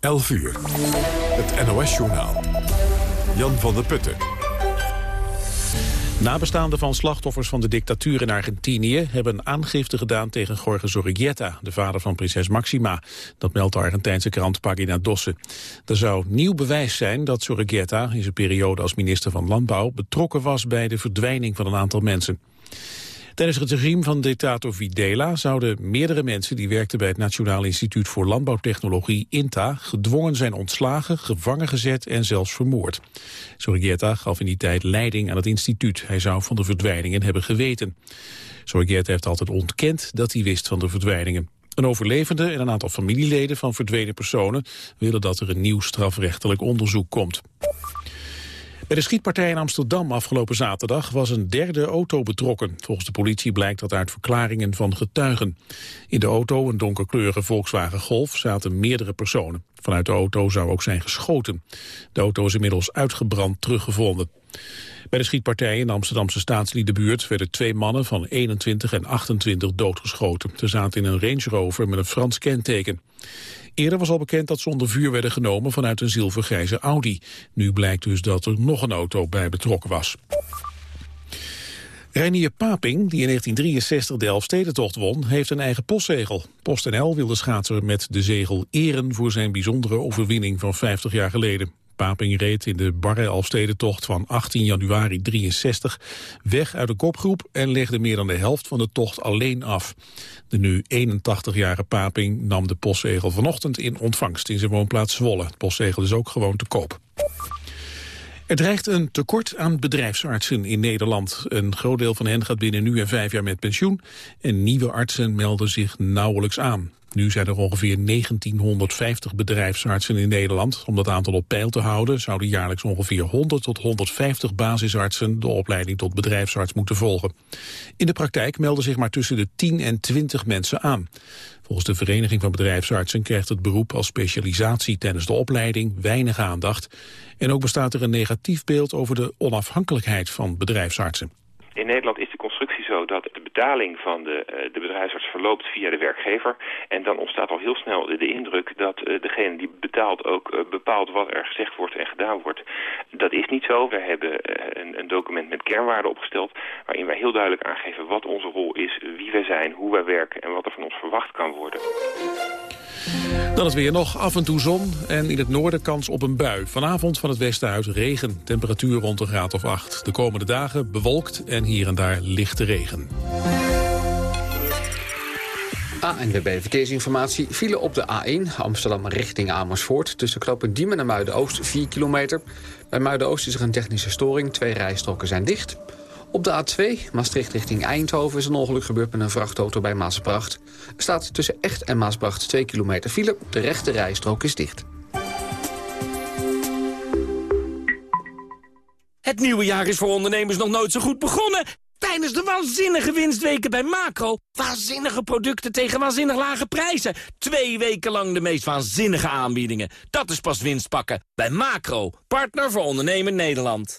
11 uur. Het NOS-journaal. Jan van der Putten. Nabestaanden van slachtoffers van de dictatuur in Argentinië... hebben aangifte gedaan tegen Jorge Zorrigueta, de vader van prinses Maxima. Dat meldt de Argentijnse krant Pagina Dosse. Er zou nieuw bewijs zijn dat Zorrigueta in zijn periode als minister van Landbouw... betrokken was bij de verdwijning van een aantal mensen. Tijdens het regime van dictator Videla zouden meerdere mensen die werkten bij het Nationaal Instituut voor Landbouwtechnologie INTA gedwongen zijn ontslagen, gevangen gezet en zelfs vermoord. Sorigeta gaf in die tijd leiding aan het instituut. Hij zou van de verdwijningen hebben geweten. Sorigeta heeft altijd ontkend dat hij wist van de verdwijningen. Een overlevende en een aantal familieleden van verdwenen personen willen dat er een nieuw strafrechtelijk onderzoek komt. Bij de schietpartij in Amsterdam afgelopen zaterdag was een derde auto betrokken. Volgens de politie blijkt dat uit verklaringen van getuigen. In de auto, een donkerkleurige Volkswagen Golf, zaten meerdere personen. Vanuit de auto zou ook zijn geschoten. De auto is inmiddels uitgebrand teruggevonden. Bij de schietpartij in de Amsterdamse staatsliedenbuurt werden twee mannen van 21 en 28 doodgeschoten. Ze zaten in een Range Rover met een Frans kenteken. Eerder was al bekend dat ze onder vuur werden genomen vanuit een zilvergrijze Audi. Nu blijkt dus dat er nog een auto bij betrokken was. Reinier Paping, die in 1963 de Elfstedentocht won, heeft een eigen postzegel. PostNL wil de schaatser met de zegel eren voor zijn bijzondere overwinning van 50 jaar geleden. Paping reed in de barre Alstedentocht van 18 januari 63 weg uit de kopgroep en legde meer dan de helft van de tocht alleen af. De nu 81-jarige Paping nam de postzegel vanochtend in ontvangst in zijn woonplaats Zwolle. Het postzegel is ook gewoon te koop. Er dreigt een tekort aan bedrijfsartsen in Nederland. Een groot deel van hen gaat binnen nu en vijf jaar met pensioen... en nieuwe artsen melden zich nauwelijks aan. Nu zijn er ongeveer 1950 bedrijfsartsen in Nederland. Om dat aantal op peil te houden zouden jaarlijks ongeveer 100 tot 150 basisartsen de opleiding tot bedrijfsarts moeten volgen. In de praktijk melden zich maar tussen de 10 en 20 mensen aan. Volgens de Vereniging van Bedrijfsartsen krijgt het beroep als specialisatie tijdens de opleiding weinig aandacht. En ook bestaat er een negatief beeld over de onafhankelijkheid van bedrijfsartsen. In Nederland is de constructie zo dat de betaling van de, uh, de bedrijfsarts verloopt via de werkgever. En dan ontstaat al heel snel de, indruk dat uh, degene die betaalt ook uh, bepaalt wat er gezegd wordt en gedaan wordt. Dat is niet zo. We hebben een, een, document met kernwaarden opgesteld waarin wij heel duidelijk aangeven wat onze rol is, wie wij zijn, hoe wij werken en wat er van ons verwacht kan worden. Dan is weer nog af en toe zon en in het noorden kans op een bui. Vanavond van het westen uit regen. Temperatuur rond een graad of 8. De komende dagen bewolkt en hier en daar lichte regen. ANWB Verkeersinformatie file op de A1 Amsterdam richting Amersfoort... tussen knopen Diemen en Muiden-Oost 4 kilometer. Bij Muiden-Oost is er een technische storing, twee rijstroken zijn dicht... Op de A2, Maastricht richting Eindhoven, is een ongeluk gebeurd met een vrachtauto bij Maasbracht. Er staat tussen Echt en Maasbracht 2 kilometer file. De rechte rijstrook is dicht. Het nieuwe jaar is voor ondernemers nog nooit zo goed begonnen. Tijdens de waanzinnige winstweken bij Macro. Waanzinnige producten tegen waanzinnig lage prijzen. Twee weken lang de meest waanzinnige aanbiedingen. Dat is pas winst pakken. Bij Macro, partner voor ondernemen Nederland.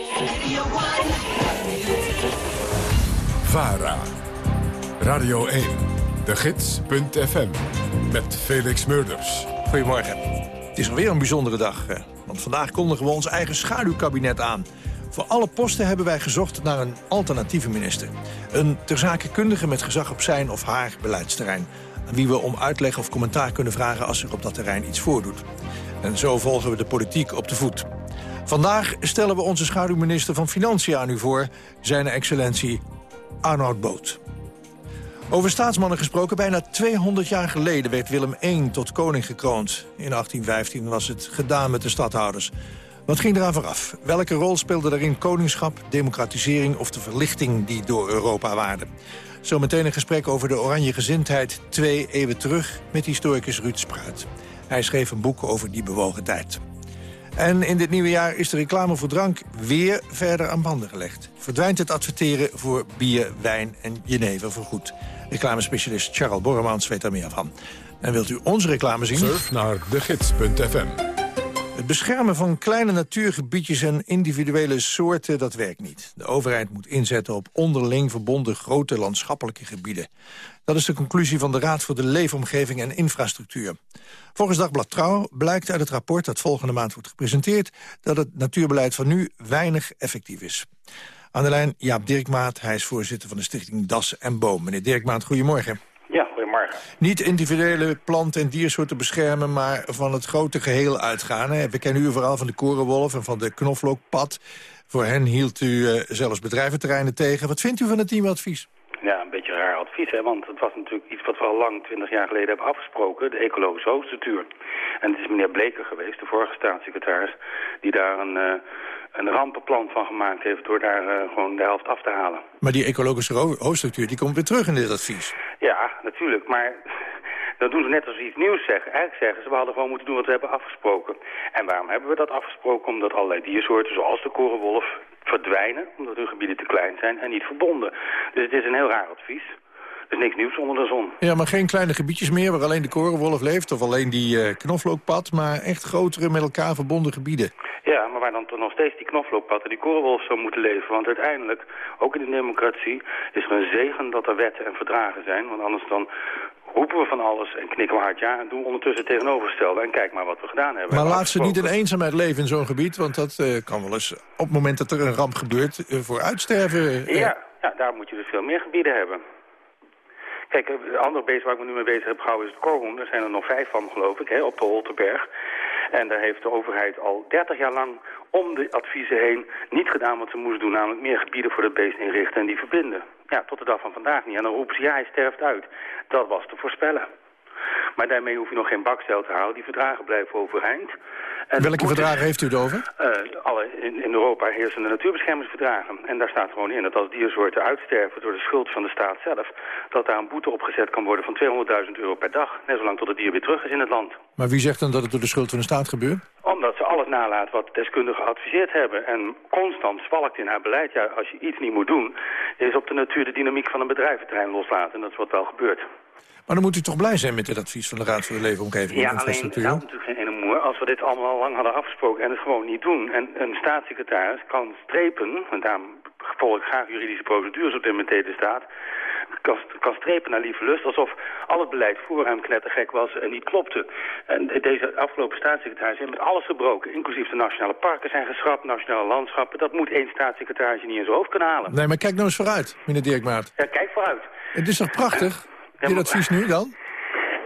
VARA. Radio 1. De Gids.fm. Met Felix Murders. Goedemorgen. Het is alweer een bijzondere dag. Want vandaag kondigen we ons eigen schaduwkabinet aan. Voor alle posten hebben wij gezocht naar een alternatieve minister. Een terzakenkundige met gezag op zijn of haar beleidsterrein. Aan wie we om uitleg of commentaar kunnen vragen als er op dat terrein iets voordoet. En zo volgen we de politiek op de voet. Vandaag stellen we onze schaduwminister van Financiën aan u voor... zijn excellentie Arnoud Boot. Over staatsmannen gesproken, bijna 200 jaar geleden werd Willem I tot koning gekroond. In 1815 was het gedaan met de stadhouders. Wat ging eraan vooraf? Welke rol speelde daarin koningschap, democratisering of de verlichting die door Europa waarde? Zometeen een gesprek over de oranje gezindheid twee eeuwen terug... met historicus Ruud Spruit. Hij schreef een boek over die bewogen tijd. En in dit nieuwe jaar is de reclame voor drank weer verder aan banden gelegd. Verdwijnt het adverteren voor bier, wijn en jenever voorgoed. Reclamespecialist Charles Borremans weet daar meer van. En wilt u onze reclame zien? Surf naar degids.fm. Het beschermen van kleine natuurgebiedjes en individuele soorten, dat werkt niet. De overheid moet inzetten op onderling verbonden grote landschappelijke gebieden. Dat is de conclusie van de Raad voor de Leefomgeving en Infrastructuur. Volgens Dagblad Trouw blijkt uit het rapport dat volgende maand wordt gepresenteerd... dat het natuurbeleid van nu weinig effectief is. Aan de lijn Jaap Dirkmaat, hij is voorzitter van de stichting Das en Boom. Meneer Dirkmaat, goedemorgen. Niet individuele plant- en diersoorten beschermen, maar van het grote geheel uitgaan. Hè? We kennen u vooral van de korenwolf en van de knoflookpad. Voor hen hield u uh, zelfs bedrijventerreinen tegen. Wat vindt u van het teamadvies? Ja, beetje raar advies, hè? want het was natuurlijk iets wat we al lang, twintig jaar geleden hebben afgesproken, de ecologische hoofdstructuur. En het is meneer Bleker geweest, de vorige staatssecretaris, die daar een, uh, een rampenplan van gemaakt heeft door daar uh, gewoon de helft af te halen. Maar die ecologische hoofdstructuur, die komt weer terug in dit advies. Ja, natuurlijk, maar dan doen ze net als ze iets nieuws zeggen. Eigenlijk zeggen ze, we hadden gewoon moeten doen wat we hebben afgesproken. En waarom hebben we dat afgesproken? Omdat allerlei diersoorten, zoals de korenwolf, verdwijnen. Omdat hun gebieden te klein zijn en niet verbonden. Dus het is een heel raar advies. Er is niks nieuws onder de zon. Ja, maar geen kleine gebiedjes meer waar alleen de korenwolf leeft... of alleen die uh, knoflookpad, maar echt grotere met elkaar verbonden gebieden. Ja, maar waar dan toch nog steeds die knoflookpad en die korenwolf zou moeten leven. Want uiteindelijk, ook in de democratie, is er een zegen dat er wetten en verdragen zijn. Want anders dan roepen we van alles en knikken we hard ja... en doen we ondertussen tegenovergestelde. En kijk maar wat we gedaan hebben. Maar laat ze niet in eenzaamheid leven in zo'n gebied... want dat uh, kan wel eens op het moment dat er een ramp gebeurt uh, voor uitsterven. Uh. Ja, ja, daar moet je dus veel meer gebieden hebben. Kijk, een andere beest waar ik me nu mee bezig heb gehouden is het korhoen. Er zijn er nog vijf van, geloof ik, hè, op de Holterberg. En daar heeft de overheid al 30 jaar lang om de adviezen heen niet gedaan wat ze moest doen. Namelijk meer gebieden voor het beest inrichten en die verbinden. Ja, tot de dag van vandaag niet. En dan roepen ze, hij sterft uit. Dat was te voorspellen. Maar daarmee hoef je nog geen bakstel te houden. Die verdragen blijven overeind. En Welke verdragen heeft u het over? Uh, alle in, in Europa heersende natuurbeschermingsverdragen. En daar staat gewoon in dat als diersoorten uitsterven door de schuld van de staat zelf... dat daar een boete opgezet kan worden van 200.000 euro per dag. Net zolang tot het dier weer terug is in het land. Maar wie zegt dan dat het door de schuld van de staat gebeurt? Omdat ze alles nalaat wat deskundigen geadviseerd hebben. En constant zwalkt in haar beleid. Ja, als je iets niet moet doen, is op de natuur de dynamiek van een bedrijventerrein loslaten. En dat is wat wel gebeurt. Maar dan moet u toch blij zijn met dit advies van de Raad voor de Leefomgeving ja, en Infrastructuur? Ja, alleen het natuurlijk geen ene moer als we dit allemaal al lang hadden afgesproken en het gewoon niet doen. En een staatssecretaris kan strepen, en daarom volg ik graag juridische procedures op dit moment de staat, kan, kan strepen naar lieve lust alsof al het beleid voor hem knettergek was en niet klopte. En deze afgelopen staatssecretaris heeft met alles gebroken, inclusief de nationale parken zijn geschrapt, nationale landschappen. Dat moet één staatssecretaris niet in zijn hoofd kunnen halen. Nee, maar kijk nou eens vooruit, meneer Dirkmaat. Ja, kijk vooruit. Het is toch prachtig? Dit advies nu dan?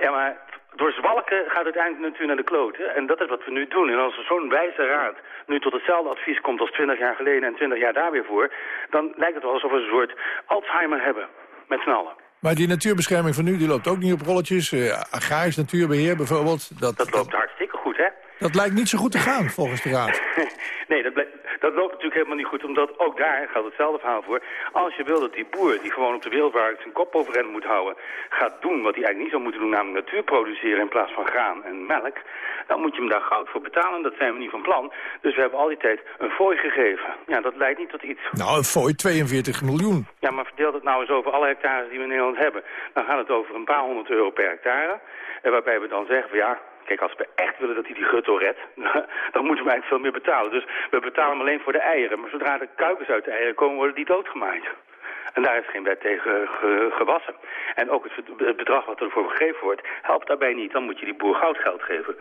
Ja, maar door zwalken gaat uiteindelijk natuurlijk naar de kloten. En dat is wat we nu doen. En als zo'n wijze raad nu tot hetzelfde advies komt als 20 jaar geleden en 20 jaar daar weer voor... dan lijkt het wel alsof we een soort Alzheimer hebben. Met z'n allen. Maar die natuurbescherming van nu die loopt ook niet op rolletjes. Uh, agrarisch natuurbeheer bijvoorbeeld. Dat, dat loopt hartstikke goed, hè? Dat lijkt niet zo goed te gaan, volgens de Raad. nee, dat, dat, loopt natuurlijk helemaal niet goed, omdat ook daar gaat hetzelfde verhaal voor. Als je wil dat die boer, die gewoon op de wereldmarkt zijn kop overeind moet houden, gaat doen wat hij eigenlijk niet zou moeten doen, namelijk natuur produceren in plaats van graan en melk, dan moet je hem daar goud voor betalen. Dat zijn we niet van plan. Dus we hebben al die tijd een fooi gegeven. Ja, dat leidt niet tot iets. Nou, een fooi 42 miljoen. Ja, maar verdeel dat nou eens over alle hectares die we in Nederland hebben. Dan gaat het over een paar honderd euro per hectare. En waarbij we dan zeggen van ja, Kijk, als we echt willen dat hij die gutto redt, dan moeten we eigenlijk veel meer betalen. Dus we betalen hem alleen voor de eieren. Maar zodra de kuikens uit de eieren komen, worden die doodgemaaid. En daar is geen wet tegen ge gewassen. En ook het bedrag wat ervoor gegeven wordt, helpt daarbij niet. Dan moet je die boer goudgeld geven.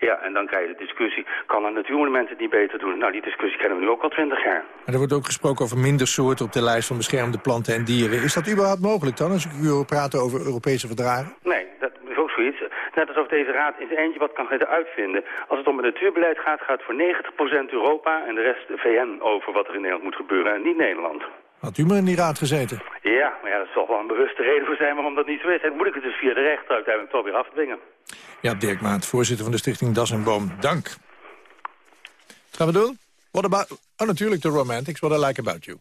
Ja, en dan krijg je de discussie, kan een natuurmonument het niet beter doen? Nou, die discussie kennen we nu ook al twintig jaar. En er wordt ook gesproken over minder soorten op de lijst van beschermde planten en dieren. Is dat überhaupt mogelijk dan, als ik u wil praten over Europese verdragen? Nee, dat is ook zoiets. Net alsof deze raad in zijn eentje wat kan gaan uitvinden. Als het om het natuurbeleid gaat, gaat voor 90% Europa en de rest de VN over wat er in Nederland moet gebeuren en niet Nederland. Had u maar in die raad gezeten? Ja, maar ja, dat zal wel een bewuste reden voor zijn waarom dat niet zo is. En moet ik het dus via de rechter uiteindelijk toch weer afdwingen. Ja, Dirk Maat, voorzitter van de stichting Das en Boom. Dank. Wat gaan we doen? What about... Oh, natuurlijk, The Romantics. What I Like About You.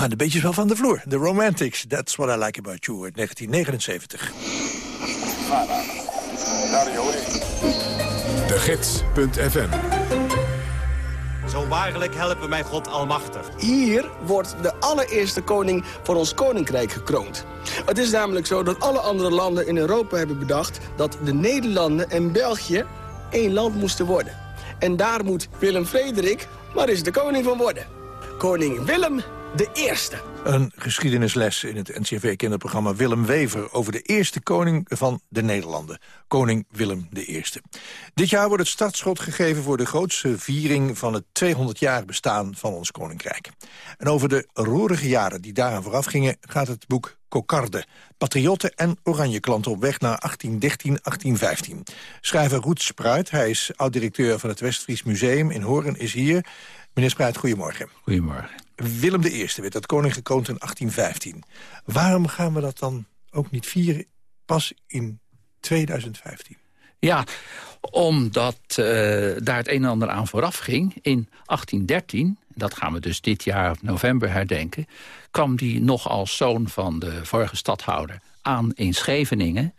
Gaan de beetjes wel van de vloer. The Romantics, That's What I Like About You uit 1979. De Gids.fm Zo waarlijk helpen mij God almachtig. Hier wordt de allereerste koning voor ons koninkrijk gekroond. Het is namelijk zo dat alle andere landen in Europa hebben bedacht... dat de Nederlanden en België één land moesten worden. En daar moet Willem Frederik maar eens de koning van worden. Koning Willem de Eerste. Een geschiedenisles in het NCV-kinderprogramma Willem Wever... over de eerste koning van de Nederlanden, koning Willem I. Dit jaar wordt het startschot gegeven voor de grootste viering... van het 200-jaar bestaan van ons koninkrijk. En over de roerige jaren die daaraan vooraf gingen... gaat het boek Kokarde, patriotten en oranje klanten op weg naar 1813-1815. Schrijver Roet Spruit, hij is oud-directeur van het Westfries Museum in Hoorn, is hier. Meneer Spruit, goedemorgen. Goedemorgen. Willem I werd dat koning gekroond in 1815. Waarom gaan we dat dan ook niet vieren pas in 2015? Ja, omdat uh, daar het een en ander aan vooraf ging. In 1813, dat gaan we dus dit jaar november herdenken... kwam die nog als zoon van de vorige stadhouder aan in Scheveningen.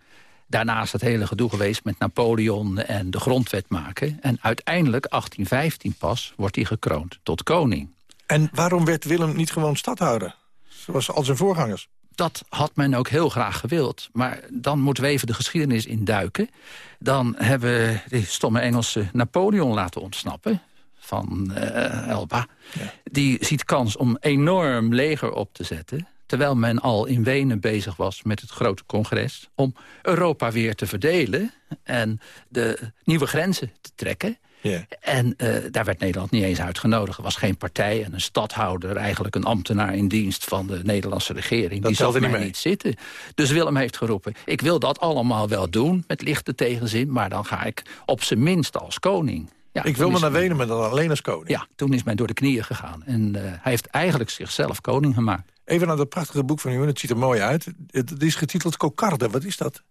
Daarnaast het hele gedoe geweest met Napoleon en de grondwet maken. En uiteindelijk, 1815 pas, wordt hij gekroond tot koning. En waarom werd Willem niet gewoon stadhouder? Zoals al zijn voorgangers. Dat had men ook heel graag gewild. Maar dan moeten we even de geschiedenis induiken. Dan hebben we de stomme Engelse Napoleon laten ontsnappen van uh, Elba. Die ziet kans om enorm leger op te zetten terwijl men al in Wenen bezig was met het grote congres... om Europa weer te verdelen en de nieuwe grenzen te trekken. En uh, daar werd Nederland niet eens uitgenodigd. Er was geen partij en een stadhouder, eigenlijk een ambtenaar in dienst van de Nederlandse regering. Dat die zag mij niet, niet zitten. Dus Willem heeft geroepen, ik wil dat allemaal wel doen met lichte tegenzin, maar dan ga ik op zijn minst als koning. Ja, ik wil me naar Wenen, maar dan alleen als koning. Ja, toen is men door de knieën gegaan. En uh, hij heeft eigenlijk zichzelf koning gemaakt. Even naar dat prachtige boek van u, het ziet er mooi uit. Het is getiteld Kokarde, wat is dat?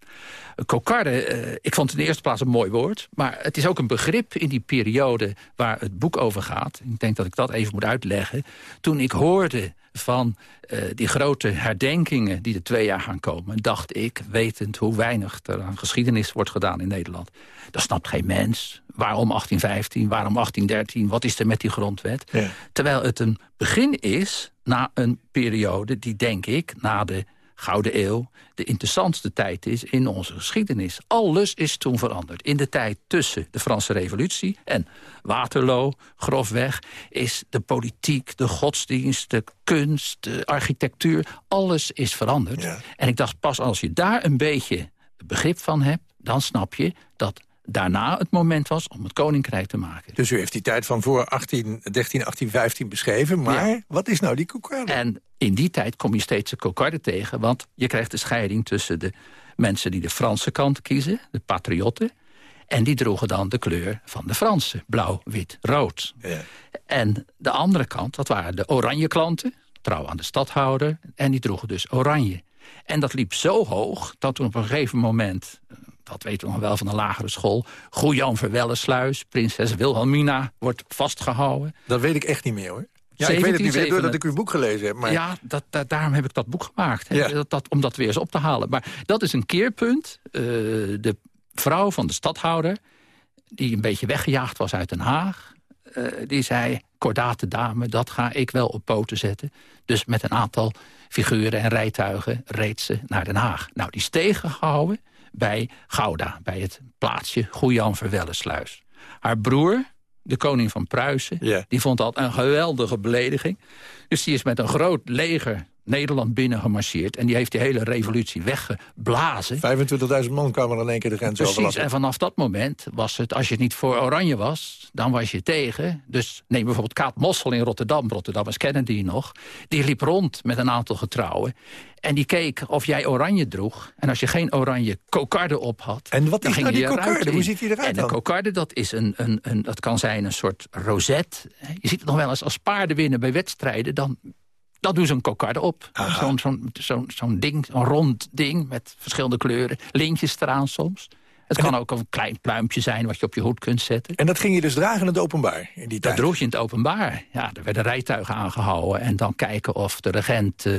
Kokarde, uh, ik vond het in de eerste plaats een mooi woord... maar het is ook een begrip in die periode waar het boek over gaat. Ik denk dat ik dat even moet uitleggen. Toen ik hoorde van uh, die grote herdenkingen die er twee jaar gaan komen... dacht ik, wetend hoe weinig er aan geschiedenis wordt gedaan in Nederland... dat snapt geen mens. Waarom 1815, waarom 1813, wat is er met die grondwet? Ja. Terwijl het een begin is na een periode die, denk ik, na de Gouden Eeuw... de interessantste tijd is in onze geschiedenis. Alles is toen veranderd. In de tijd tussen de Franse revolutie en Waterloo, grofweg... is de politiek, de godsdienst, de kunst, de architectuur... alles is veranderd. Ja. En ik dacht, pas als je daar een beetje begrip van hebt... dan snap je dat daarna het moment was om het koninkrijk te maken. Dus u heeft die tijd van voor 1813, 1815 beschreven. Maar ja. wat is nou die kokarde? En in die tijd kom je steeds de kokarde tegen. Want je krijgt de scheiding tussen de mensen die de Franse kant kiezen. De patriotten. En die droegen dan de kleur van de Fransen. Blauw, wit, rood. Ja. En de andere kant, dat waren de oranje klanten. Trouw aan de stadhouder. En die droegen dus oranje. En dat liep zo hoog dat toen op een gegeven moment dat weten we nog wel van de lagere school. Goejan Verwellensluis, prinses Wilhelmina wordt vastgehouden. Dat weet ik echt niet meer hoor. Ja, ik weet het niet meer doordat ik uw boek gelezen heb. Maar... Ja, dat, dat, daarom heb ik dat boek gemaakt. Ja. Dat, dat, om dat weer eens op te halen. Maar dat is een keerpunt. Uh, de vrouw van de stadhouder, die een beetje weggejaagd was uit Den Haag... Uh, die zei, kordate dame, dat ga ik wel op poten zetten. Dus met een aantal figuren en rijtuigen reed ze naar Den Haag. Nou, die is tegengehouden bij Gouda, bij het plaatsje Goejan Verwellensluis. Haar broer, de koning van Pruisen, yeah. die vond dat een geweldige belediging. Dus die is met een groot leger Nederland binnen gemarcheerd. En die heeft die hele revolutie weggeblazen. 25.000 man kwamen er in één keer de grens Precies, overlappen. en vanaf dat moment was het, als je niet voor Oranje was, dan was je tegen. Dus neem bijvoorbeeld Kaat Mossel in Rotterdam. Rotterdammers kennen die nog. Die liep rond met een aantal getrouwen. En die keek of jij oranje droeg. En als je geen oranje kokarde op had... En wat dan is ging nou die kokarde? Hoe ziet die eruit En een kokarde, dat, is een, een, een, dat kan zijn een soort rozet. Je ziet het nog wel eens als paarden winnen bij wedstrijden. Dan dat doen ze een kokarde op. Zo'n zo'n zo'n zo'n ding, een rond ding met verschillende kleuren. Lintjes eraan soms. Het kan ook een klein pluimpje zijn wat je op je hoed kunt zetten. En dat ging je dus dragen in het openbaar in die Dat tijd? droeg je in het openbaar. Ja, er werden rijtuigen aangehouden. En dan kijken of de regent eh,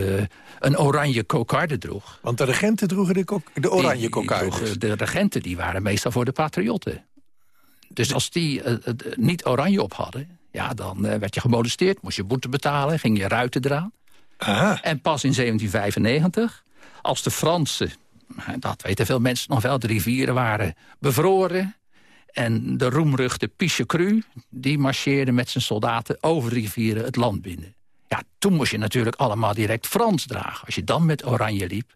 een oranje kokarde droeg. Want de regenten droegen de, de oranje droegen- De regenten die waren meestal voor de patriotten. Dus als die het, eh, niet oranje op hadden... ja, dan eh, werd je gemolesteerd, moest je boete betalen... ging je ruiten eraan. Aha. En pas in 1795, als de Fransen... dat weten veel mensen nog wel, de rivieren waren bevroren... en de roemruchte Pichecru, die marcheerde met zijn soldaten... over de rivieren het land binnen. Ja, toen moest je natuurlijk allemaal direct Frans dragen. Als je dan met oranje liep,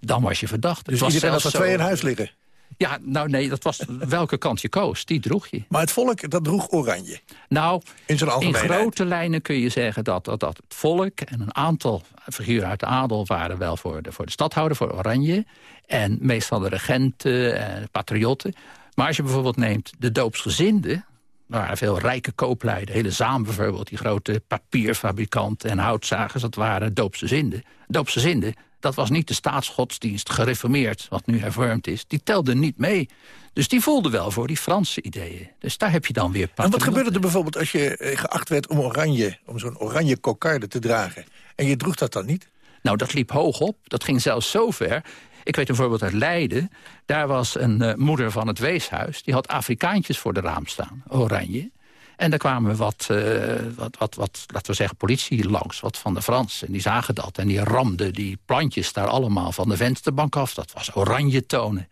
dan was je verdacht. Dus Het was iedereen had er twee in huis liggen. Ja, nou nee, dat was welke kant je koos. Die droeg je. Maar het volk, dat droeg oranje. Nou, In zijn in algemeenheid. grote lijnen kun je zeggen dat, dat, dat het volk... en een aantal figuren uit de adel waren wel voor de, voor de stadhouder, voor Oranje. En meestal de regenten en patriotten. Maar als je bijvoorbeeld neemt de doopsgezinden... er waren veel rijke kooplieden. Hele Zaam bijvoorbeeld, die grote papierfabrikanten en houtzagers... dat waren doopsgezinden. Doopsgezinden, dat was niet de staatsgodsdienst gereformeerd... wat nu hervormd is. Die telde niet mee. Dus die voelden wel voor die Franse ideeën. Dus daar heb je dan weer En wat gebeurde er bijvoorbeeld als je eh, geacht werd om oranje, om zo'n oranje kokarde te dragen? En je droeg dat dan niet? Nou, dat liep hoog op. Dat ging zelfs zo ver. Ik weet een voorbeeld uit Leiden. Daar was een eh, moeder van het weeshuis. Die had Afrikaantjes voor de raam staan, oranje. En daar kwamen wat, eh, wat, wat, wat, laten we zeggen, politie langs, wat van de Fransen. En die zagen dat en die ramden die plantjes daar allemaal van de vensterbank af. Dat was oranje tonen.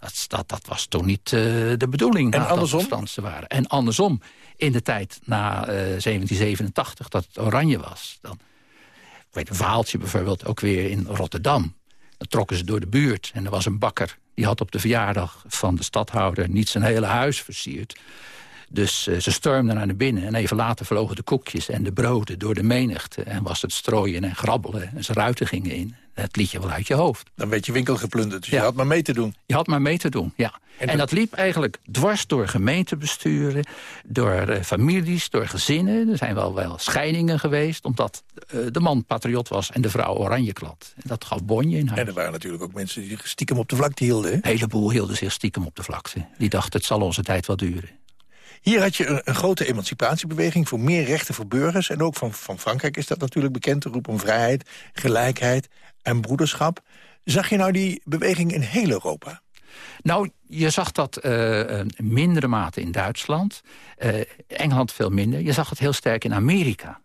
Dat, dat, dat was toen niet eh, de bedoeling. En andersom? het Fransen waren. En andersom, in de tijd na eh, 1787, dat het oranje was... dan ik weet een verhaaltje bijvoorbeeld ook weer in Rotterdam. Dan trokken ze door de buurt en er was een bakker... die had op de verjaardag van de stadhouder niet zijn hele huis versierd. Dus eh, ze stormden naar binnen en even later vlogen de koekjes en de broden door de menigte. En was het strooien en grabbelen en zijn ruiten gingen in. Het liet je wel uit je hoofd. Dan werd je winkel geplunderd, dus Ja. je had maar mee te doen. Je had maar mee te doen, ja. En dat liep eigenlijk dwars door gemeentebesturen... door eh, families, door gezinnen. Er zijn wel, wel scheidingen geweest... omdat eh, de man patriot was en de vrouw oranjeklad. En dat gaf bonje in huis. En er waren natuurlijk ook mensen die zich stiekem op de vlakte hielden. Een heleboel hielden zich stiekem op de vlakte. Die dachten, het zal onze tijd wel duren. Hier had je een, een grote emancipatiebeweging voor meer rechten voor burgers. En ook van, van Frankrijk is dat natuurlijk bekend. De roep om vrijheid, gelijkheid en broederschap. Zag je nou die beweging in heel Europa? Nou, je zag dat in mindere mate in Duitsland. Eh, Engeland veel minder. Je zag het heel sterk in Amerika.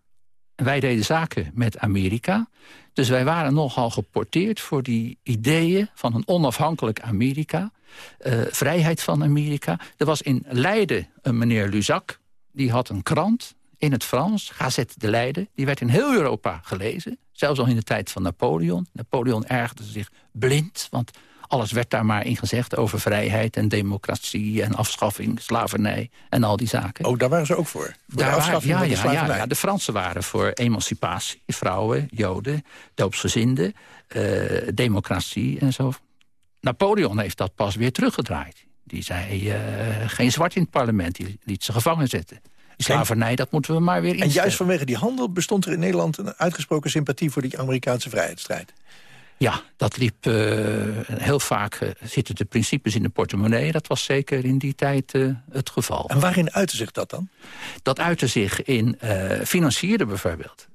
Wij deden zaken met Amerika. Dus wij waren nogal geporteerd voor die ideeën van een onafhankelijk Amerika. eh, vrijheid van Amerika. Er was in Leiden een meneer Luzac. Die had een krant in het Frans, Gazette de Leiden. Die werd in heel Europa gelezen. Zelfs al in de tijd van Napoleon. Napoleon ergerde zich blind, want alles werd daar maar in gezegd... over vrijheid en democratie en afschaffing, slavernij en al die zaken. Oh, daar waren ze ook voor. Voor de waren- afschaffing ja, van de ja, ja, de Fransen waren voor emancipatie. Vrouwen, joden, doopsgezinden, eh, democratie en zo. Napoleon heeft dat pas weer teruggedraaid. Die zei, eh, geen zwart in het parlement, die liet ze gevangen zetten. Slavernij, dat moeten we maar weer En instellen. juist vanwege die handel bestond er in Nederland... een uitgesproken sympathie voor die Amerikaanse vrijheidsstrijd. Ja, dat liep eh, heel vaak, eh, zitten de principes in de portemonnee. Dat was zeker in die tijd eh, het geval. En waarin uitte zich dat dan? Dat uitte zich in financieren bijvoorbeeld.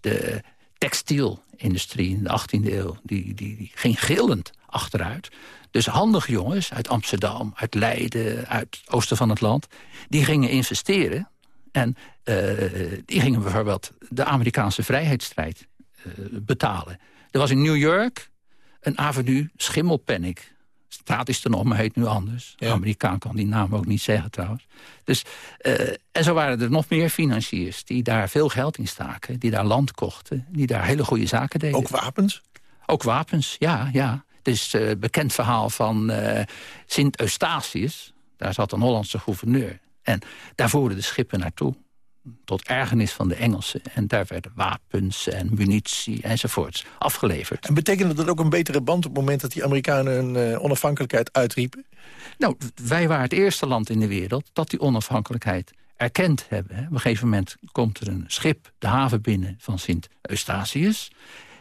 De textielindustrie in de 18e eeuw die, die, die ging gillend achteruit. Dus handige jongens uit Amsterdam, uit Leiden, uit het oosten van het land... die gingen investeren. En die gingen bijvoorbeeld de Amerikaanse vrijheidsstrijd betalen. Er was in New York een avenue Schimmelpenninck. De straat is er nog, maar heet nu anders. Ja. Amerikaan kan die naam ook niet zeggen trouwens. Dus, eh, en zo waren er nog meer financiers die daar veel geld in staken. Die daar land kochten, die daar hele goede zaken deden. Ook wapens? Ook wapens, ja, ja. Het is een bekend verhaal van eh, Sint Eustatius. Daar zat een Hollandse gouverneur. En daar voerden de shippen naartoe. Tot ergernis van de Engelsen. En daar werden wapens en munitie enzovoorts afgeleverd. En betekende dat ook een betere band op het moment... dat die Amerikanen hun eh, onafhankelijkheid uitriepen? Nou, wij waren het eerste land in de wereld dat die onafhankelijkheid erkend hebben. hè. Op een gegeven moment komt er een schip de haven binnen van Sint Eustatius.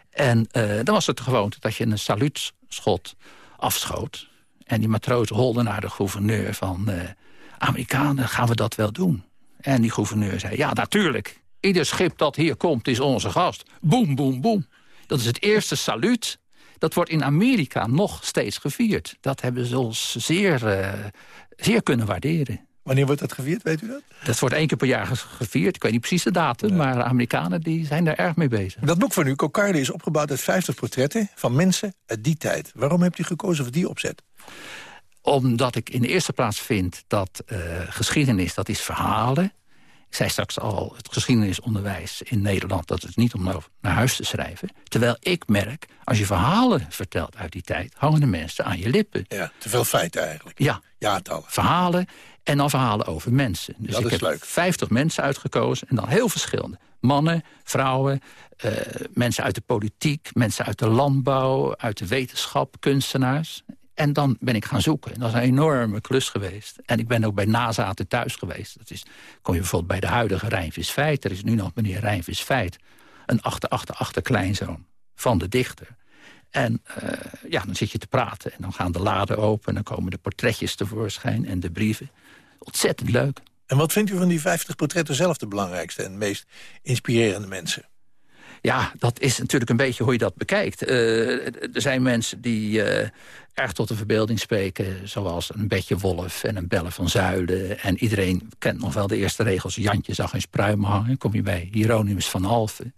En eh, dan was het de gewoonte dat je een saluutschot afschoot. En die matrozen holden naar de gouverneur van... Uh, Amerikanen, gaan we dat wel doen? En die gouverneur zei, ja, natuurlijk. Ieder schip dat hier komt is onze gast. Boom, boom, boom. Dat is het eerste saluut. Dat wordt in Amerika nog steeds gevierd. Dat hebben ze ons zeer, uh, zeer kunnen waarderen. Wanneer wordt dat gevierd, weet u dat? Dat wordt één keer per jaar gevierd. Ik weet niet precies de datum, maar de Amerikanen die zijn daar erg mee bezig. Dat boek van u, Kokarde, is opgebouwd uit 50 portretten van mensen uit die tijd. Waarom hebt u gekozen voor die opzet? Omdat ik in de eerste plaats vind dat uh, geschiedenis, dat is verhalen. Ik zei straks al, het geschiedenisonderwijs in Nederland... dat is niet om naar huis te schrijven. Terwijl ik merk, als je verhalen vertelt uit die tijd... hangen de mensen aan je lippen. Ja, te veel feiten eigenlijk. Ja, Jaartallen. verhalen en dan verhalen over mensen. Dus dat ik is heb leuk. 50 mensen uitgekozen en dan heel verschillende. Mannen, vrouwen, uh, mensen uit de politiek... mensen uit de landbouw, uit de wetenschap, kunstenaars. En dan ben ik gaan zoeken. En dat is een enorme klus geweest. En ik ben ook bij nazaten thuis geweest. Dat is, kom je bijvoorbeeld bij de huidige Rijnvis Feit. Er is nu nog meneer Rijnvis Feit. Een achter, achter, achter kleinzoon van de dichter. En uh, ja, dan zit je te praten. En dan gaan de laden open. En dan komen de portretjes tevoorschijn en de brieven. Ontzettend leuk. En wat vindt u van die 50 portretten zelf de belangrijkste... en meest inspirerende mensen? Ja, dat is natuurlijk een beetje hoe je dat bekijkt. Uh, er zijn mensen die uh, erg tot de verbeelding spreken... zoals een Betje Wolf en een Belle van Zuiden. En iedereen kent nog wel de eerste regels. Jantje zag eens pruimen hangen. Kom je bij Hieronymus van Alphen.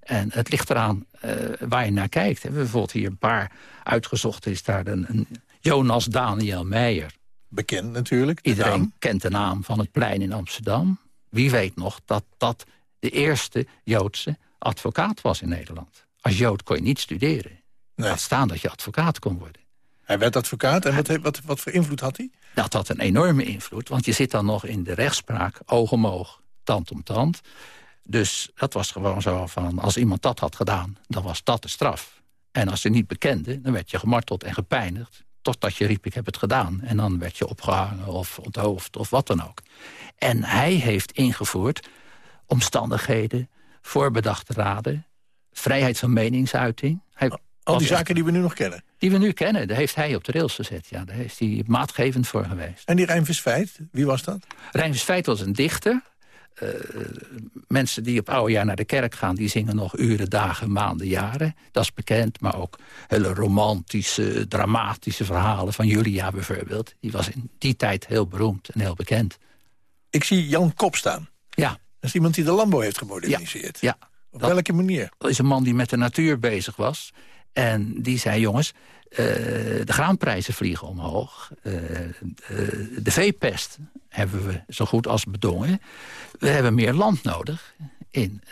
En het ligt eraan uh, waar je naar kijkt. We hebben bijvoorbeeld hier een paar uitgezocht. is daar een, een Jonas Daniel Meijer. Bekend natuurlijk. Iedereen naam. kent de naam van het plein in Amsterdam. Wie weet nog dat dat de eerste Joodse advocaat was in Nederland. Als Jood kon je niet studeren. Nee. Laat staan dat je advocaat kon worden. Hij werd advocaat. En wat, wat, wat voor invloed had hij? Dat had een enorme invloed. Want je zit dan nog in de rechtspraak, oog om oog, tand om tand. Dus dat was gewoon zo van, als iemand dat had gedaan, dan was dat de straf. En als je niet bekende, dan werd je gemarteld en gepijnigd. Totdat je riep, ik heb het gedaan. En dan werd je opgehangen of onthoofd of wat dan ook. En hij heeft ingevoerd omstandigheden, voorbedachte raden... vrijheid van meningsuiting. Hij Al die zaken die we nu nog kennen. Die we nu kennen, daar heeft hij op de rails gezet. Ja, daar is hij maatgevend voor geweest. En die Rijnvis Feit, wie was dat? Rijnvis Feit was een dichter. Uh, mensen die op oude jaar naar de kerk gaan... die zingen nog uren, dagen, maanden, jaren. Dat is bekend, maar ook hele romantische, dramatische verhalen... van Julia bijvoorbeeld. Die was in die tijd heel beroemd en heel bekend. Ik zie Jan Kop staan. Ja. Dat is iemand die de landbouw heeft gemoderniseerd. Ja. Op dat, welke manier? Dat is een man die met de natuur bezig was. En die zei, jongens, uh, de graanprijzen vliegen omhoog. Uh, uh, de veepest hebben we zo goed als bedongen. We hebben meer land nodig in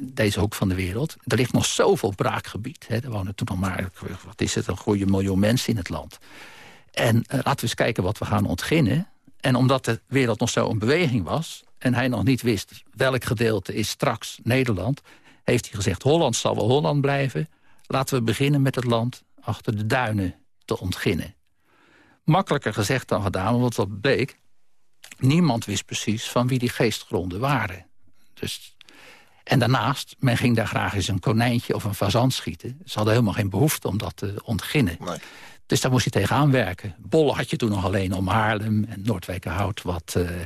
deze hoek van de wereld. Er ligt nog zoveel braakgebied. Hè. Er wonen toen nog maar, wat is het, een goede miljoen mensen in het land. En laten we eens kijken wat we gaan ontginnen. En omdat de wereld nog zo in beweging was... en hij nog niet wist welk gedeelte is straks Nederland... heeft hij gezegd, Holland zal wel Holland blijven. Laten we beginnen met het land achter de duinen te ontginnen. Makkelijker gezegd dan gedaan, want wat bleek... niemand wist precies van wie die geestgronden waren. Dus, en daarnaast, men ging daar graag eens een konijntje of een fazant schieten. Ze hadden helemaal geen behoefte om dat te ontginnen. Nee. Dus daar moest je tegenaan werken. Bollen had je toen nog alleen om Haarlem en Noordwijkerhout... wat uh, uh,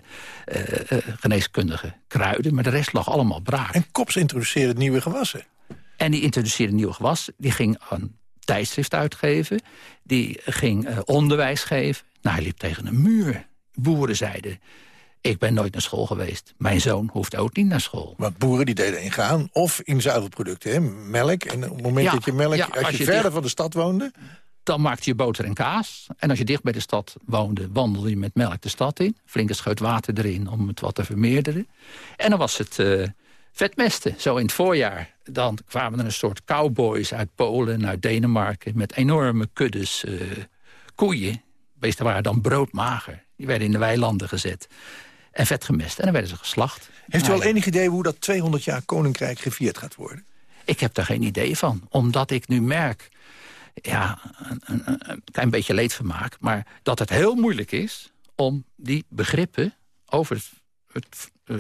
uh, geneeskundige kruiden, maar de rest lag allemaal braak. En Kops introduceerde nieuwe gewassen. En die introduceerde nieuwe gewassen. Die ging een tijdschrift uitgeven. Die ging onderwijs geven. Nou, hij liep tegen een muur. Boeren zeiden... Ik ben nooit naar school geweest. Mijn zoon hoeft ook niet naar school. Want boeren die deden ingaan of in zuivelproducten, hè? melk. En op het moment Ja, dat je melk, ja, als, als je, je verder dicht- van de stad woonde... Dan maakte je boter en kaas. En als je dicht bij de stad woonde, wandelde je met melk de stad in. Flinke scheut water erin om het wat te vermeerderen. En dan was het eh, vetmesten. Zo in het voorjaar. Dan kwamen er een soort cowboys uit Polen en uit Denemarken... met enorme kuddes eh, koeien. Beesten waren dan broodmager. Die werden in de weilanden gezet. En vet gemest. En dan werden ze geslacht. Heeft u al enig idee hoe dat 200 jaar Koninkrijk gevierd gaat worden? Ik heb daar geen idee van. Omdat ik nu merk, ja, een, klein beetje leedvermaak... maar dat het heel moeilijk is om die begrippen over het, het, eh,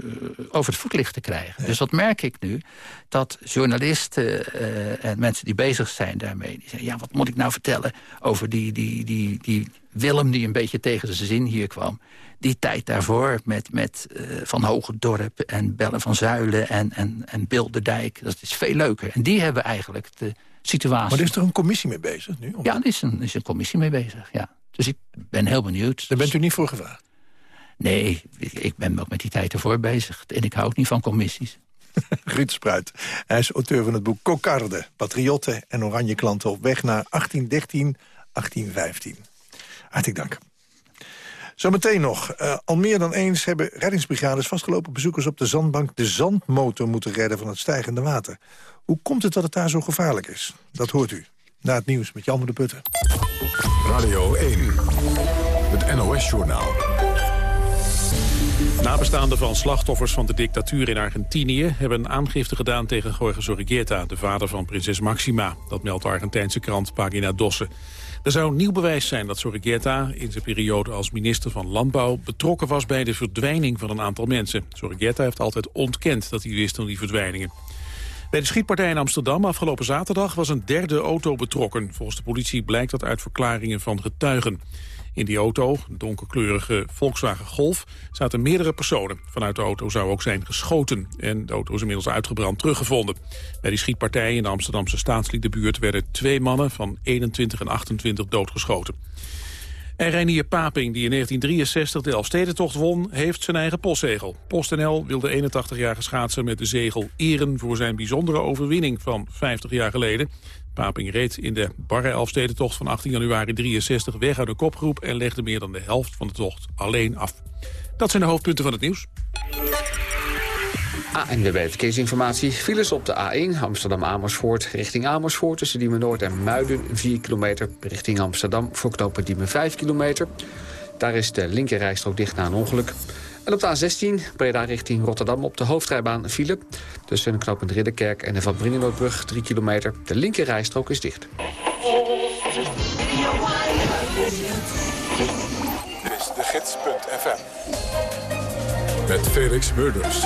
over het voetlicht te krijgen. Dus wat merk ik nu? Dat journalisten eh, en mensen die bezig zijn daarmee... die zeggen, ja, wat moet ik nou vertellen over die, die, die, die Willem die een beetje tegen zijn zin hier kwam. Die tijd daarvoor met, met uh, Van Hogendorp en Bellen van Zuilen en, en, en Bilderdijk. Dat is veel leuker. En die hebben eigenlijk de situatie... Maar er is er een commissie mee bezig nu? Ja, er is een, is een commissie mee bezig, ja. Dus ik ben heel benieuwd. Daar bent u niet voor gevraagd? Nee, ik ben ook met die tijd ervoor bezig. En ik hou ook niet van commissies. Griet Spruit. Hij is auteur van het boek Kokarde. Patriotten en oranje klanten op weg naar 1813, 1815. Hartelijk dank. Zometeen nog. Uh, al meer dan eens hebben reddingsbrigades vastgelopen bezoekers op de zandbank de zandmotor moeten redden van het stijgende water. Hoe komt het dat het daar zo gevaarlijk is? Dat hoort u. Na het nieuws met Jan de Putten. Radio 1. Het NOS-journaal. Nabestaanden van slachtoffers van de dictatuur in Argentinië... hebben aangifte gedaan tegen Jorge Zorrigueta, de vader van prinses Maxima. Dat meldt de Argentijnse krant Pagina Dosse. Er zou nieuw bewijs zijn dat Zorrigueta in zijn periode als minister van Landbouw... betrokken was bij de verdwijning van een aantal mensen. Zorrigueta heeft altijd ontkend dat hij wist van die verdwijningen. Bij de schietpartij in Amsterdam afgelopen zaterdag was een derde auto betrokken. Volgens de politie blijkt dat uit verklaringen van getuigen. In die auto, een donkerkleurige Volkswagen Golf, zaten meerdere personen. Vanuit de auto zou ook zijn geschoten. En de auto is inmiddels uitgebrand teruggevonden. Bij die schietpartij in de Amsterdamse staatsliedenbuurt... werden twee mannen van 21 en 28 doodgeschoten. En Reinier Paping, die in 1963 de Elfstedentocht won, heeft zijn eigen postzegel. PostNL wil de 81-jarige schaatser met de zegel eren voor zijn bijzondere overwinning van 50 jaar geleden. Paping reed in de barre Elfstedentocht van 18 januari 63 weg uit de kopgroep en legde meer dan de helft van de tocht alleen af. Dat zijn de hoofdpunten van het nieuws. ANWB Verkeersinformatie. Files op de A1 Amsterdam-Amersfoort richting Amersfoort... tussen Diemen Noord en Muiden 4 kilometer. Richting Amsterdam voor knopen Diemen 5 kilometer. Daar is de linkerrijstrook dicht na een ongeluk. En op de A16 Breda richting Rotterdam op de hoofdrijbaan file. Tussen een knooppunt Ridderkerk en de Van Brienenoordbrug 3 kilometer. De linkerrijstrook is dicht. Dit is de gids.fm. Met Felix Murders.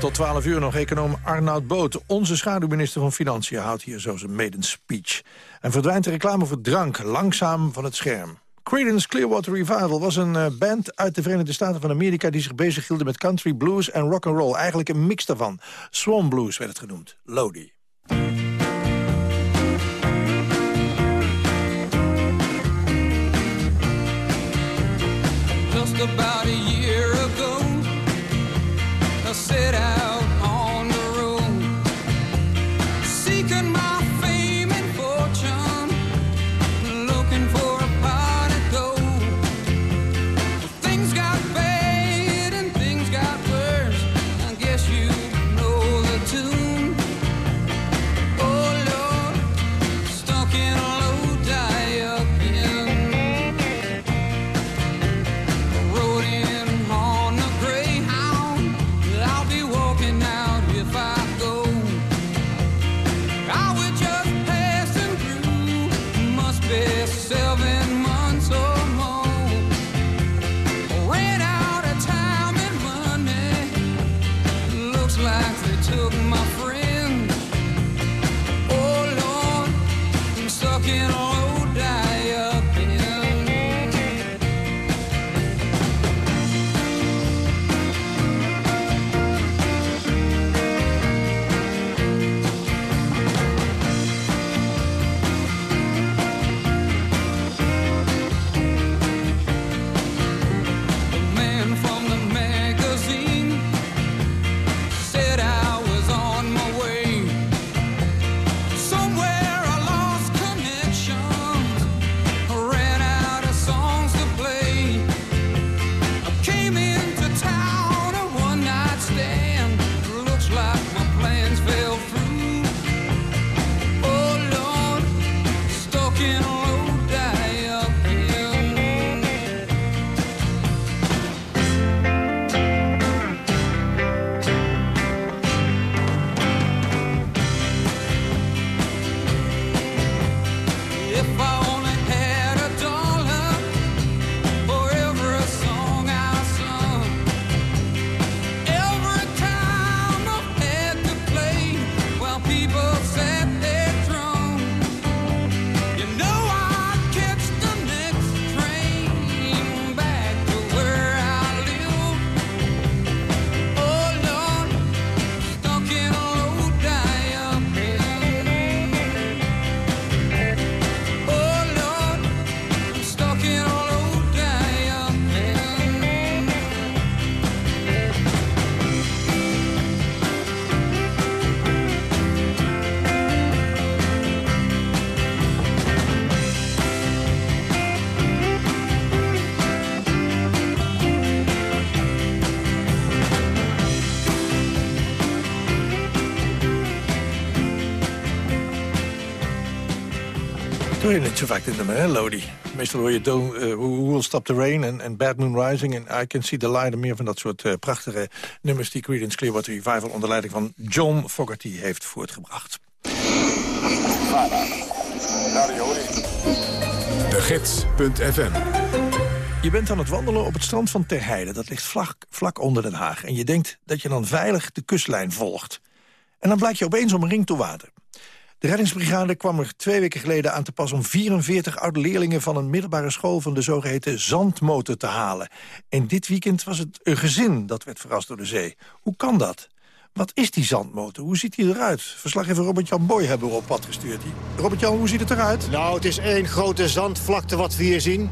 Tot 12 uur nog econoom Arnoud Boot. Onze schaduwminister van Financiën houdt hier zo zijn maiden speech. En verdwijnt de reclame voor drank langzaam van het scherm. Creedence Clearwater Revival was een eh, band uit de Verenigde Staten van Amerika... die zich bezighielden met country blues en rock and roll. Eigenlijk een mix daarvan. Swan Blues werd het genoemd. Lodi. Je niet zo vaak dit nummer, hè, Lodi? Meestal hoor je Don't, uh, Who Will Stop the Rain en, en Bad Moon Rising... en I Can See the Light en meer van dat soort uh, prachtige nummers... die Creedence Clearwater Revival onder leiding van John Fogerty heeft voortgebracht. De Gids.fm Je bent aan het wandelen op het strand van Terheide. Dat ligt vlak, vlak onder Den Haag. En je denkt dat je dan veilig de kustlijn volgt. En dan blijkt je opeens omringd door water. De reddingsbrigade kwam er twee weken geleden aan te pas... om 44 oude leerlingen van een middelbare school... van de zogeheten zandmotor te halen. En dit weekend was het een gezin dat werd verrast door de zee. Hoe kan dat? Wat is die zandmotor? Hoe ziet die eruit? Verslaggever Robert-Jan Boy hebben we op pad gestuurd. Robert-Jan, hoe ziet het eruit? Nou, het is één grote zandvlakte wat we hier zien.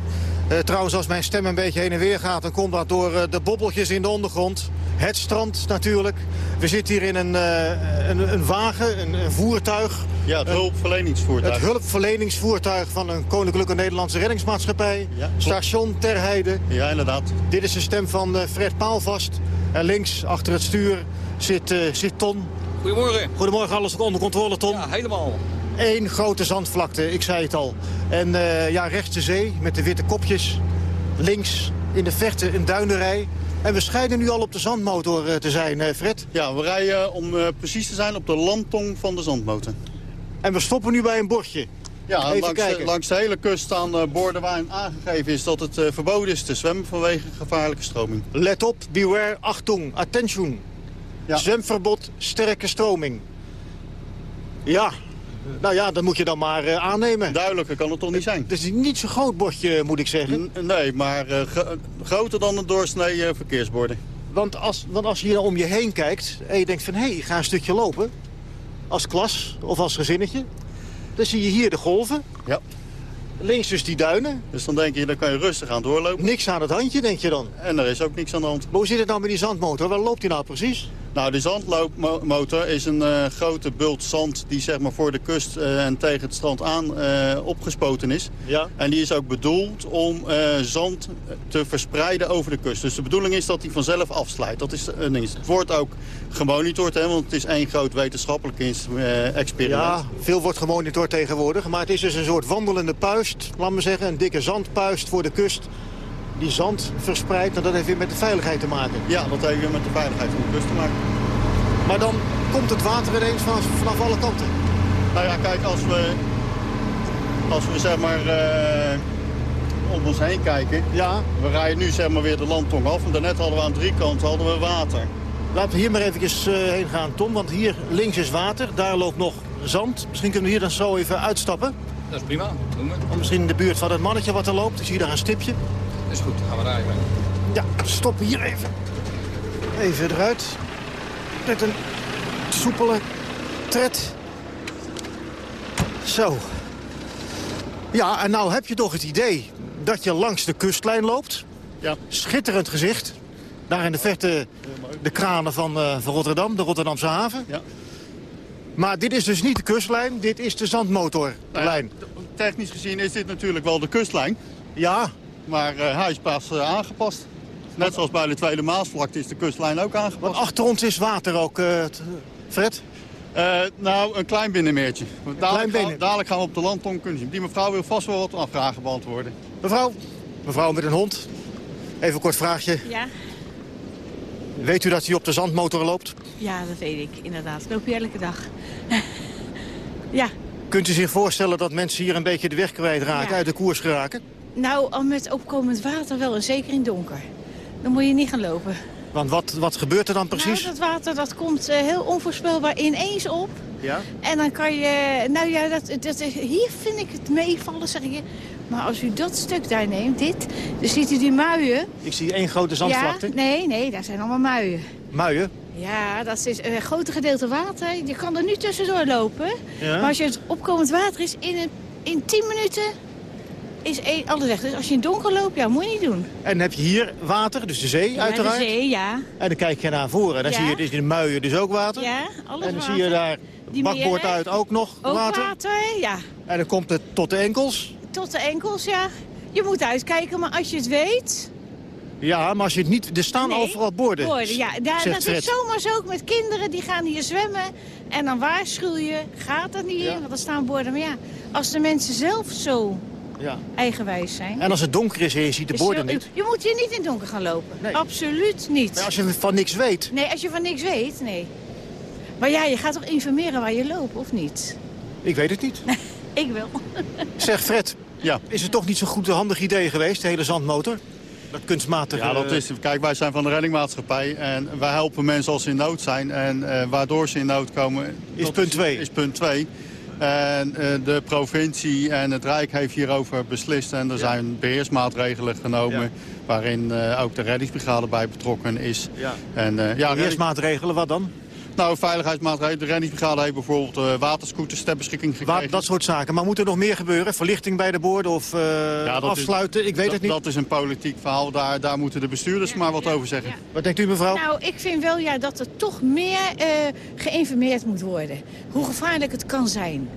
Uh, trouwens, als mijn stem een beetje heen en weer gaat... dan komt dat door uh, de bobbeltjes in de ondergrond. Het strand natuurlijk. We zitten hier in een, uh, een, een, wagen, een, een, voertuig. Ja, het hulpverleningsvoertuig. Het hulpverleningsvoertuig van een Koninklijke Nederlandse Reddingsmaatschappij. Ja, Station Terheide. Ja, inderdaad. Dit is de stem van Fred Paalvast. En links, achter het stuur, zit, zit Ton. Goedemorgen. Goedemorgen, alles onder controle, Ton? Ja, helemaal. Eén grote zandvlakte, ik zei het al. En uh, ja, rechts de zee met de witte kopjes. Links in de verte een duinerij. En we schijnen nu al op de zandmotor uh, te zijn, uh, Fred. Ja, we rijden om precies te zijn op de landtong van de zandmotor. En we stoppen nu bij een bordje. Ja, Even langs, kijken. langs de hele kust staan borden waarin aangegeven is dat het verboden is te zwemmen vanwege gevaarlijke stroming. Let op, beware, achtung, attention. Ja. Zwemverbod, sterke stroming. Ja, nou ja, dat moet je dan maar uh, aannemen. Duidelijker kan het toch niet zijn? Het is niet zo'n groot bordje, moet ik zeggen. N nee, maar uh, groter dan een doorsnee uh, verkeersborden. Want als, want als je hier om je heen kijkt en je denkt van... hé, hey, ik ga een stukje lopen, als klas of als gezinnetje... dan zie je hier de golven. Ja. Links dus die duinen. Dus dan denk je, dan kan je rustig aan doorlopen. Niks aan het handje, denk je dan. En er is ook niks aan de hand. Maar hoe zit het nou met die zandmotor? Waar loopt die nou precies? Nou, de zandloopmotor is een uh, grote bult zand die zeg maar, voor de kust uh, en tegen het strand aan uh, opgespoten is. Ja. En die is ook bedoeld om zand te verspreiden over de kust. Dus de bedoeling is dat hij vanzelf afslijt. Dat is een ding. Het wordt ook gemonitord, hè, want het is één groot wetenschappelijk experiment. Ja, veel wordt gemonitord tegenwoordig. Maar het is dus een soort wandelende puist, laat maar zeggen. Een dikke zandpuist voor de kust die zand verspreidt. En dat heeft weer met de veiligheid te maken. Ja, dat heeft weer met de veiligheid van de kust te maken. Maar dan komt het water ineens vanaf, vanaf alle kanten. Nou ja, kijk, als we, als we zeg maar uh, om ons heen kijken. Ja. We rijden nu zeg maar weer de landtong af. En daarnet hadden we aan drie kanten hadden we water. Laten we hier maar even uh, heen gaan, Tom. Want hier links is water, daar loopt nog zand. Misschien kunnen we hier dan zo even uitstappen. Dat is prima, doen we. Of misschien in de buurt van het mannetje wat er loopt. Ik zie daar een stipje. Dat is goed, gaan we rijden. Ja, stoppen hier even. Even eruit. Met een soepele tred. Zo. Ja, en nou heb je toch het idee dat je langs de kustlijn loopt. Ja. Schitterend gezicht. Daar in de verte de kranen van, uh, van Rotterdam, de Rotterdamse haven. Ja. Maar dit is dus niet de kustlijn, dit is de zandmotorlijn. Nou ja, technisch gezien is dit natuurlijk wel de kustlijn. Ja. Maar uh, hij is pas uh, aangepast. Net zoals bij de Tweede Maasvlakte is de kustlijn ook aangepast. Want achter ons is water ook, uh, Fred? nou, een klein binnenmeertje. Een dadelijk, klein binnen. gaan, dadelijk gaan we op de landtong kunnen zien. Die mevrouw wil vast wel wat afvragen beantwoorden. Mevrouw, mevrouw met een hond. Even een kort vraagje. Ja. Weet u dat u op de zandmotor loopt? Ja, dat weet ik, inderdaad. Loop hier elke dag. ja. Kunt u zich voorstellen dat mensen hier een beetje de weg kwijtraken, Ja. uit de koers geraken? Nou, al met opkomend water wel, en zeker in donker. Dan moet je niet gaan lopen. Want wat, wat gebeurt er dan precies? Nou, dat water dat komt eh, heel onvoorspelbaar ineens op. Ja? En dan kan je... Nou ja, dat, dat, hier vind ik het meevallen, zeg je. Maar als u dat stuk daar neemt, dit... Dan ziet u die muien. Ik zie één grote zandvlakte. Ja, nee, nee, daar zijn allemaal muien. Muien? Ja, dat is een grote gedeelte water. Je kan er nu tussendoor lopen. Ja. Maar als je het opkomend water is, in, een, in 10 minuten is één, alles weg. Dus als je in het donker loopt, ja, moet je niet doen. En heb je hier water, dus de zee Ja, uiteraard. de zee, ja. En dan kijk je naar voren en dan Ja. zie je dus in de muien dus ook water. Ja, alles en dan water. zie je daar Die bakboord uit ook nog Ook water. water, ja. En dan komt het tot de enkels. Tot de enkels, ja. Je moet uitkijken, maar als je het weet... Ja, maar als je het niet... Er staan Nee, overal borden. Borden, ja. Daar, dat Fred. is zomaar zo ook met kinderen, die gaan hier zwemmen. En dan waarschuw je, gaat dat niet in, want er staan borden. Maar ja, als de mensen zelf zo Ja. eigenwijs zijn... En als het donker is en je ziet de is borden niet. Je moet hier niet in het donker gaan lopen. Absoluut niet. Maar als je van niks weet. Nee, als je van niks weet, nee. Maar ja, je gaat toch informeren waar je loopt, of niet? Ik weet het niet. Ik wel. Zeg Fred, Ja. is het toch niet zo'n goed handig idee geweest, de hele zandmotor? Dat kunstmatige... Ja, dat is, kijk, wij zijn van de reddingmaatschappij en wij helpen mensen als ze in nood zijn. En eh, waardoor ze in nood komen... Is punt twee. Is punt 2. En eh, de provincie en het Rijk heeft hierover beslist. En er zijn beheersmaatregelen genomen... waarin eh, ook de reddingsbrigade bij betrokken is. En, eh, ja, Beheersmaatregelen, wat dan? Nou, veiligheidsmaatregelen. De reddingsbrigade heeft bijvoorbeeld eh, waterscooters ter beschikking gekregen. Waar, dat soort zaken. Maar moet er nog meer gebeuren? Verlichting bij de borden of eh, Ja, dat is- afsluiten? ik weet dat, het niet. Dat is een politiek verhaal. Daar, daar moeten de bestuurders maar wat over zeggen. Wat denkt u mevrouw? Nou, ik vind wel ja, dat er toch meer eh, geïnformeerd moet worden. Hoe gevaarlijk het kan zijn.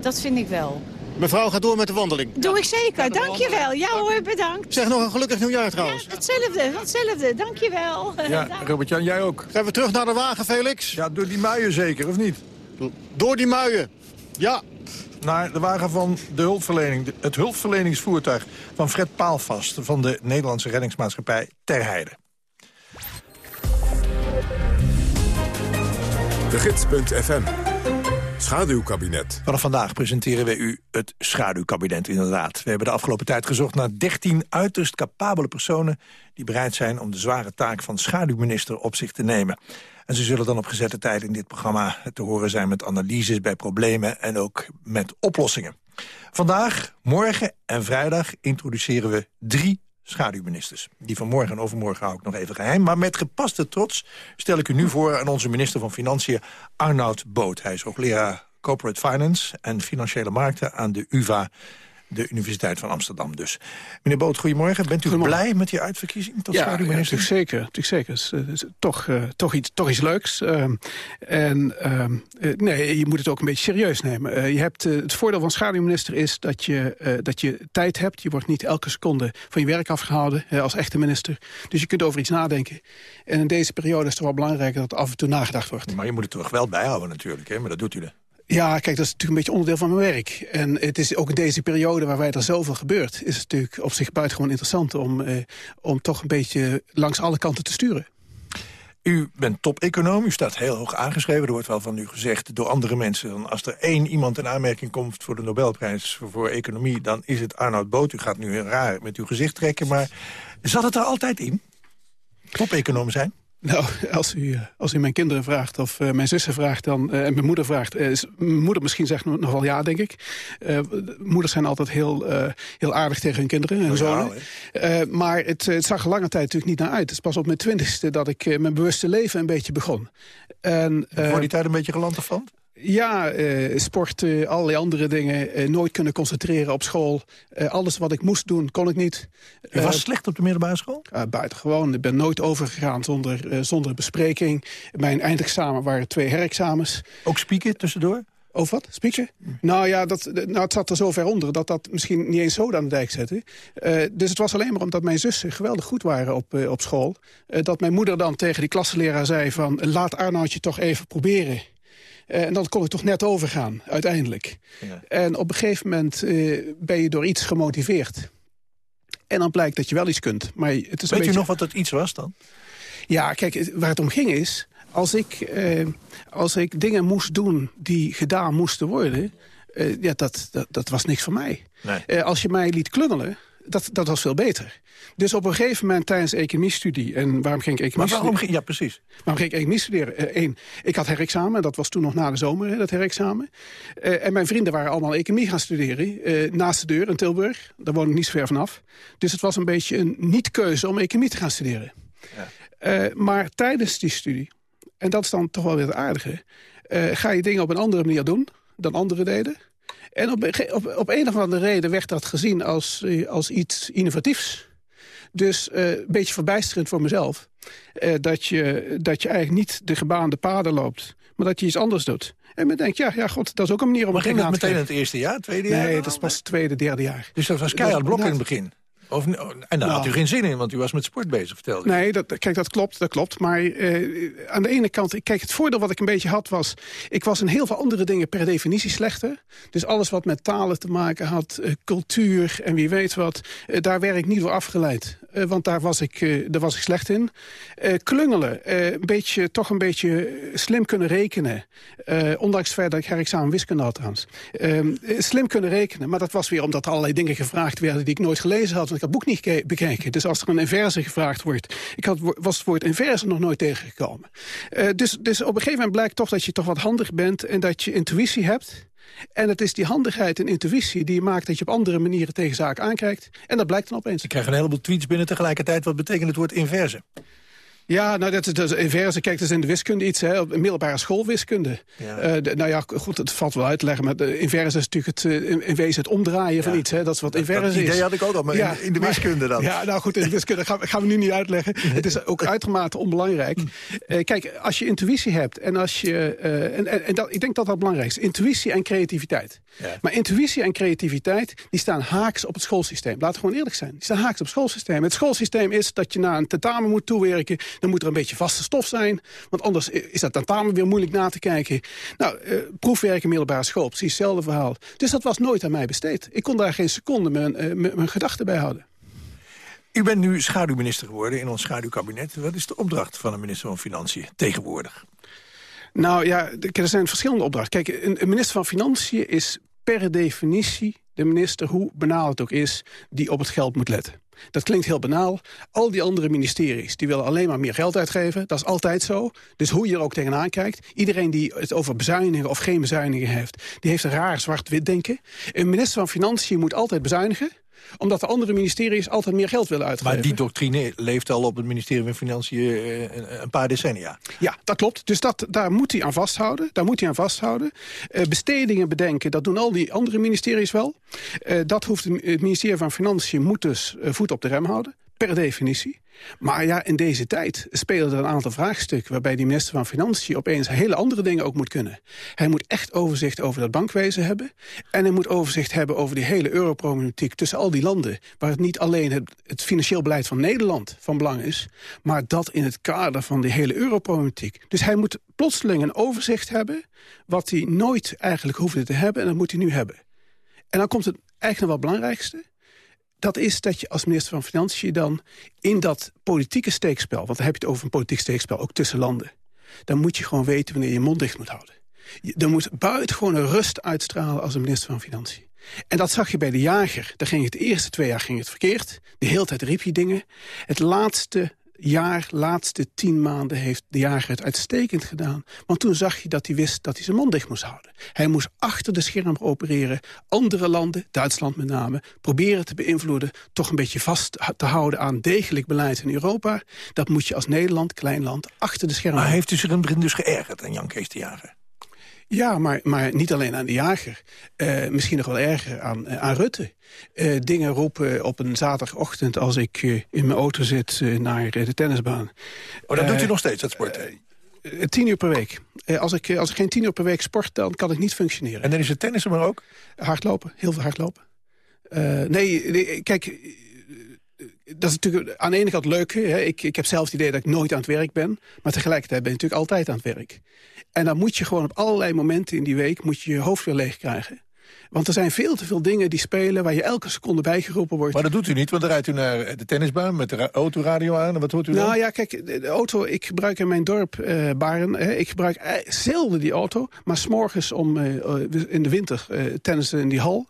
Dat vind ik wel. Mevrouw gaat door met de wandeling. Doe ik zeker, dankjewel. Ja hoor, bedankt. Zeg nog een gelukkig nieuwjaar trouwens. Hetzelfde, hetzelfde, dankjewel. Ja, Robert-Jan, jij ook. Gaan we terug naar de wagen, Felix? Ja, door die muien zeker, of niet? Door die muien. Ja. Naar de wagen van de hulpverlening. Het hulpverleningsvoertuig van Fred Paalvast... van de Nederlandse reddingsmaatschappij Ter Heide. De Gids.fm. Schaduwkabinet. Vanaf vandaag presenteren wij u het schaduwkabinet inderdaad. We hebben de afgelopen tijd gezocht naar 13 uiterst capabele personen... die bereid zijn om de zware taak van schaduwminister op zich te nemen. En ze zullen dan op gezette tijd in dit programma te horen zijn... met analyses bij problemen en ook met oplossingen. Vandaag, morgen en vrijdag introduceren we drie schaduwministers. Die van morgen en overmorgen hou ik nog even geheim. Maar met gepaste trots stel ik u nu voor aan onze minister van Financiën Arnoud Boot. Hij is hoogleraar Corporate Finance en Financiële Markten aan de UvA, de Universiteit van Amsterdam dus. Meneer Boot, goedemorgen. Bent u blij met die uitverkiezing tot Ja, ja, schaduwminister? natuurlijk zeker. Natuurlijk zeker. Het is, eh, het is toch, eh, toch, iets, toch iets leuks. Ehm, en ehm, eh, nee, je moet het ook een beetje serieus nemen. Je hebt, het voordeel van schaduwminister is dat je, dat je tijd hebt. Je wordt niet elke seconde van je werk afgehouden eh, als echte minister. Dus je kunt over iets nadenken. En in deze periode is het wel belangrijk dat af en toe nagedacht wordt. Maar je moet het toch wel bijhouden natuurlijk, hè? maar dat doet u er. Ja, kijk, dat is natuurlijk een beetje onderdeel van mijn werk. En het is ook in deze periode waarbij er zoveel gebeurt... is het natuurlijk op zich buitengewoon interessant om, eh, om toch een beetje langs alle kanten te sturen. U bent top-econoom, u staat heel hoog aangeschreven. Er wordt wel van u gezegd door andere mensen... als er één iemand in aanmerking komt voor de Nobelprijs voor economie... dan is het Arnoud Boot. U gaat nu raar met uw gezicht trekken, maar zat het er altijd in? Top-econoom zijn? Nou, als u, eh, als u mijn kinderen vraagt of eh, mijn zussen vraagt dan, eh, en mijn moeder vraagt... is, mijn moeder misschien zegt nog wel ja, denk ik. Moeders zijn altijd heel, heel aardig tegen hun kinderen en zonen. Eh, maar het, het zag er lange tijd natuurlijk niet naar uit. Het is pas op mijn twintigste dat ik mijn bewuste leven een beetje begon. En, die tijd een beetje geland van? Ja, eh, sport, eh, allerlei andere dingen. eh, nooit kunnen concentreren op school. Eh, alles wat ik moest doen, kon ik niet. U was slecht op de middelbare school? uh, buitengewoon. Ik ben nooit overgegaan zonder, zonder bespreking. Mijn eindexamen waren twee herexamens. Ook spieken tussendoor? Over wat? Spieken? Nou ja, dat, nou, het zat er zo ver onder dat dat misschien niet eens zo aan de dijk zette. Dus het was alleen maar omdat mijn zussen geweldig goed waren op, op school. dat mijn moeder dan tegen die klassenleraar zei van... laat Arnoudje toch even proberen. Eh, en dan kon ik toch net overgaan, uiteindelijk. En op een gegeven moment eh, ben je door iets gemotiveerd. En dan blijkt dat je wel iets kunt. Maar het is een Weet beetje... u nog wat dat iets was dan? Ja, kijk, waar het om ging is... als ik, eh, als ik dingen moest doen die gedaan moesten worden... eh, ja, dat, dat, dat was niks voor mij. Nee. Eh, als je mij liet klungelen, dat, dat was veel beter. Dus op een gegeven moment tijdens economiestudie... en waarom ging ik economie Maar waarom studeren? ging... Ja, precies. Waarom ging ik economie studeren? Eén, ik had herexamen, dat was toen nog na de zomer, hè, dat herexamen. Eh, en mijn vrienden waren allemaal economie gaan studeren. eh, naast de deur in Tilburg, daar woon ik niet zo ver vanaf. Dus het was een beetje een niet-keuze om economie te gaan studeren. Eh, maar tijdens die studie, en dat is dan toch wel weer het aardige... eh, ga je dingen op een andere manier doen dan anderen deden. En op, op, op een of andere reden werd dat gezien als, eh, als iets innovatiefs. Dus eh, een beetje verbijsterend voor mezelf. eh, dat, je, dat je eigenlijk niet de gebaande paden loopt, maar dat je iets anders doet. En men denkt, ja, ja god, dat is ook een manier om Maar ging dat meteen in het eerste jaar, tweede jaar? Nee, dat is pas het tweede, derde jaar. Dus dat was keihard blok in het begin? Of, en daar Nou. had u geen zin in, want u was met sport bezig, vertelde u. Nee, dat, kijk, dat klopt, dat klopt. Maar eh, aan de ene kant, ik- kijk, het voordeel wat ik een beetje had was... ik was in heel veel andere dingen per definitie slechter. Dus alles wat met talen te maken had, eh, cultuur en wie weet wat... eh, daar werd ik niet door afgeleid. Eh, want daar was, ik, eh, daar was ik slecht in. Eh, klungelen, een beetje, toch een beetje slim kunnen rekenen. Ondanks het feit dat ik herexamen wiskunde had trouwens. Ehm, eh, slim kunnen rekenen, maar dat was weer omdat er allerlei dingen gevraagd werden... die ik nooit gelezen had, want ik had het boek niet bekeken. Dus als er een inverse gevraagd wordt... ik had, was het woord inverse nog nooit tegengekomen. Dus, dus op een gegeven moment blijkt toch dat je toch wat handig bent... en dat je intuïtie hebt... En het is die handigheid en intuïtie die maakt dat je op andere manieren tegen zaken aankijkt. En dat blijkt dan opeens. Ik krijg een heleboel tweets binnen tegelijkertijd. Wat betekent het woord inverse? Ja, nou, dat is, dat is inverse. Kijk, dat is in de wiskunde iets, hè, op middelbare schoolwiskunde. Ja. Eh, nou ja, goed, het valt wel uit te leggen. Maar de inverse is natuurlijk het, eh, in, in wezen het omdraaien van iets. Hè, dat is wat inverse dat idee is. had ik ook al, maar in- in de wiskunde dan. Ja, nou goed, in de wiskunde gaan, we- gaan we nu niet uitleggen. Het is ook uitermate onbelangrijk. Eh, kijk, als je intuïtie hebt en als je... en en, en dat, ik denk dat dat belangrijk is. Intuïtie en creativiteit. Maar intuïtie en creativiteit, die staan haaks op het schoolsysteem. Laten we gewoon eerlijk zijn. Die staan haaks op het schoolsysteem. Het schoolsysteem is dat je naar een tentamen moet toewerken. Dan moet er een beetje vaste stof zijn. Want anders is dat tentamen weer moeilijk na te kijken. Nou, eh, proefwerken middelbare school, precies hetzelfde verhaal. Dus dat was nooit aan mij besteed. Ik kon daar geen seconde mijn, eh, mijn, gedachten bij houden. U bent nu schaduwminister geworden in ons schaduwkabinet. Wat is de opdracht van de minister van Financiën tegenwoordig? Nou ja, er zijn verschillende opdrachten. Kijk, een, een minister van Financiën is per definitie de minister, hoe banaal het ook is, die op het geld moet letten. Dat klinkt heel banaal. Al die andere ministeries die willen alleen maar meer geld uitgeven. Dat is altijd zo. Dus hoe je er ook tegenaan kijkt. Iedereen die het over bezuinigen of geen bezuinigen heeft... die heeft een raar zwart-wit denken. Een minister van Financiën moet altijd bezuinigen omdat de andere ministeries altijd meer geld willen uitgeven. Maar die doctrine leeft al op het ministerie van Financiën eh, een, paar decennia. Ja, dat klopt. Dus dat, daar moet hij aan vasthouden. Daar moet hij aan vasthouden. Eh, bestedingen bedenken, dat doen al die andere ministeries wel. Eh, dat hoeft het ministerie van Financiën moet dus voet op de rem houden. Per definitie. Maar ja, in deze tijd spelen er een aantal vraagstukken... waarbij die minister van Financiën opeens hele andere dingen ook moet kunnen. Hij moet echt overzicht over dat bankwezen hebben. En hij moet overzicht hebben over die hele europroblematiek... tussen al die landen, waar het niet alleen het, het financieel beleid van Nederland van belang is... maar dat in het kader van die hele europroblematiek. Dus hij moet plotseling een overzicht hebben... wat hij nooit eigenlijk hoefde te hebben en dat moet hij nu hebben. En dan komt het eigenlijk nog wel belangrijkste dat is dat je als minister van Financiën dan in dat politieke steekspel... want dan heb je het over een politiek steekspel, ook tussen landen... dan moet je gewoon weten wanneer je je mond dicht moet houden. Je- Er moet buitengewoon een rust uitstralen als een minister van Financiën. En dat zag je bij de jager. Daar ging het de eerste twee jaar ging het verkeerd. De hele tijd riep je dingen. Het laatste jaar, laatste tien maanden heeft de jager het uitstekend gedaan. Want toen zag je dat hij wist dat hij zijn mond dicht moest houden. Hij moest achter de schermen opereren. Andere landen, Duitsland met name, proberen te beïnvloeden... toch een beetje vast te houden aan degelijk beleid in Europa. Dat moet je als Nederland, klein land, achter de schermen... Maar heeft u zich in het begin dus geërgerd aan Jan Kees de Jager? Ja, maar, maar niet alleen aan de jager. Eh, misschien nog wel erger aan, eh, aan Rutte. Eh, dingen roepen op een zaterdagochtend als ik in mijn auto zit naar de tennisbaan. Oh, dat doet u nog steeds, dat sporten? eh, tien uur per week. Als, ik, als ik geen tien uur per week sport, dan kan ik niet functioneren. En dan is het tennissen maar ook? Hardlopen, heel veel hardlopen. Nee, nee, kijk, dat is natuurlijk aan de ene kant leuk. Hè? Ik, ik heb zelf het idee dat ik nooit aan het werk ben. Maar tegelijkertijd ben je natuurlijk altijd aan het werk. En dan moet je gewoon op allerlei momenten in die week... moet je je hoofd weer leeg krijgen. Want er zijn veel te veel dingen die spelen... waar je elke seconde bijgeroepen wordt. Maar dat doet u niet, want dan rijdt u naar de tennisbaan met de ra- autoradio aan. En wat hoort u dan? Nou ja, kijk, de, auto, ik gebruik in mijn dorp, eh Baren, hè, ik gebruik eh, zelden die auto. Maar s'morgens om, eh, eh, in de winter, tennissen in die hal,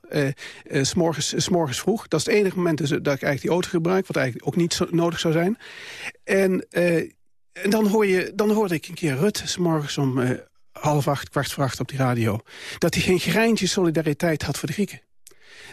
s'morgens, s'morgens vroeg. Dat is het enige moment dus, dat ik eigenlijk die auto gebruik, wat eigenlijk ook niet zo nodig zou zijn. En, en dan, hoor je, dan hoorde ik een keer Rutte, s'morgens om eh, half acht, kwart voor acht op die radio, dat hij geen greintje solidariteit had voor de Grieken.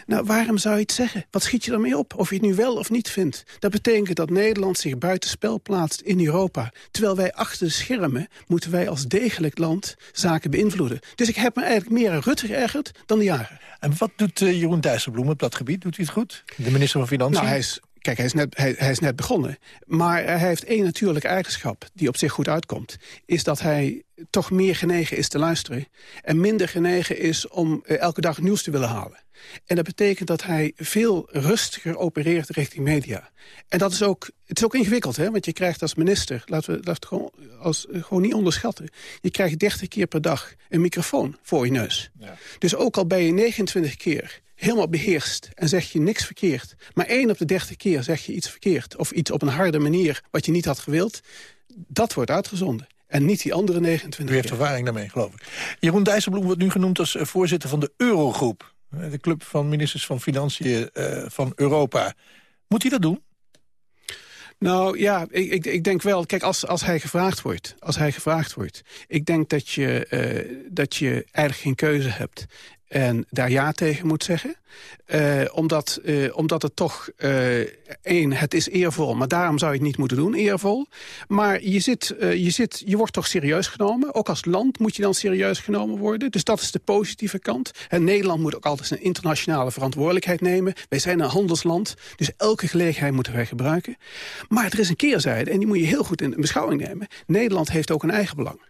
Nou, waarom zou je het zeggen? Wat schiet je daarmee op? Of je het nu wel of niet vindt. Dat betekent dat Nederland zich buitenspel plaatst in Europa. Terwijl wij achter de schermen moeten wij als degelijk land zaken beïnvloeden. Dus ik heb me eigenlijk meer aan Rutte geërgerd dan de jager. En wat doet eh, Jeroen Dijsselbloem op dat gebied? Doet hij het goed? De minister van Financiën? Nou, hij is, Kijk, hij is, net, hij, hij, is net begonnen. Maar hij heeft één natuurlijke eigenschap die op zich goed uitkomt. Is dat hij toch meer genegen is te luisteren. En minder genegen is om uh, elke dag nieuws te willen halen. En dat betekent dat hij veel rustiger opereert richting media. En dat is ook, het is ook ingewikkeld, hè? want je krijgt als minister... laten we, het gewoon, als, gewoon niet onderschatten... je krijgt 30 keer per dag een microfoon voor je neus. Ja. Dus ook al ben je 29 keer helemaal beheerst en zeg je niks verkeerd... maar één op de 30 keer zeg je iets verkeerd... of iets op een harde manier wat je niet had gewild... dat wordt uitgezonden. En niet die andere 29 U heeft ervaring daarmee, geloof ik. Jeroen Dijsselbloem wordt nu genoemd als voorzitter van de Eurogroep. De club van ministers van Financiën uh, van Europa. Moet hij dat doen? Nou ja, ik, ik, ik, denk wel, kijk, als, als hij gevraagd wordt, als hij gevraagd wordt, ik denk dat je, uh, dat je eigenlijk geen keuze hebt en daar ja tegen moet zeggen. Uh, omdat, uh, omdat het toch, uh, één, het is eervol, maar daarom zou je het niet moeten doen, eervol. Maar je, zit, je, zit, je wordt toch serieus genomen. Ook als land moet je dan serieus genomen worden. Dus dat is de positieve kant. En Nederland moet ook altijd zijn internationale verantwoordelijkheid nemen. Wij zijn een handelsland, dus elke gelegenheid moeten wij gebruiken. Maar er is een keerzijde, en die moet je heel goed in beschouwing nemen. Nederland heeft ook een eigen belang.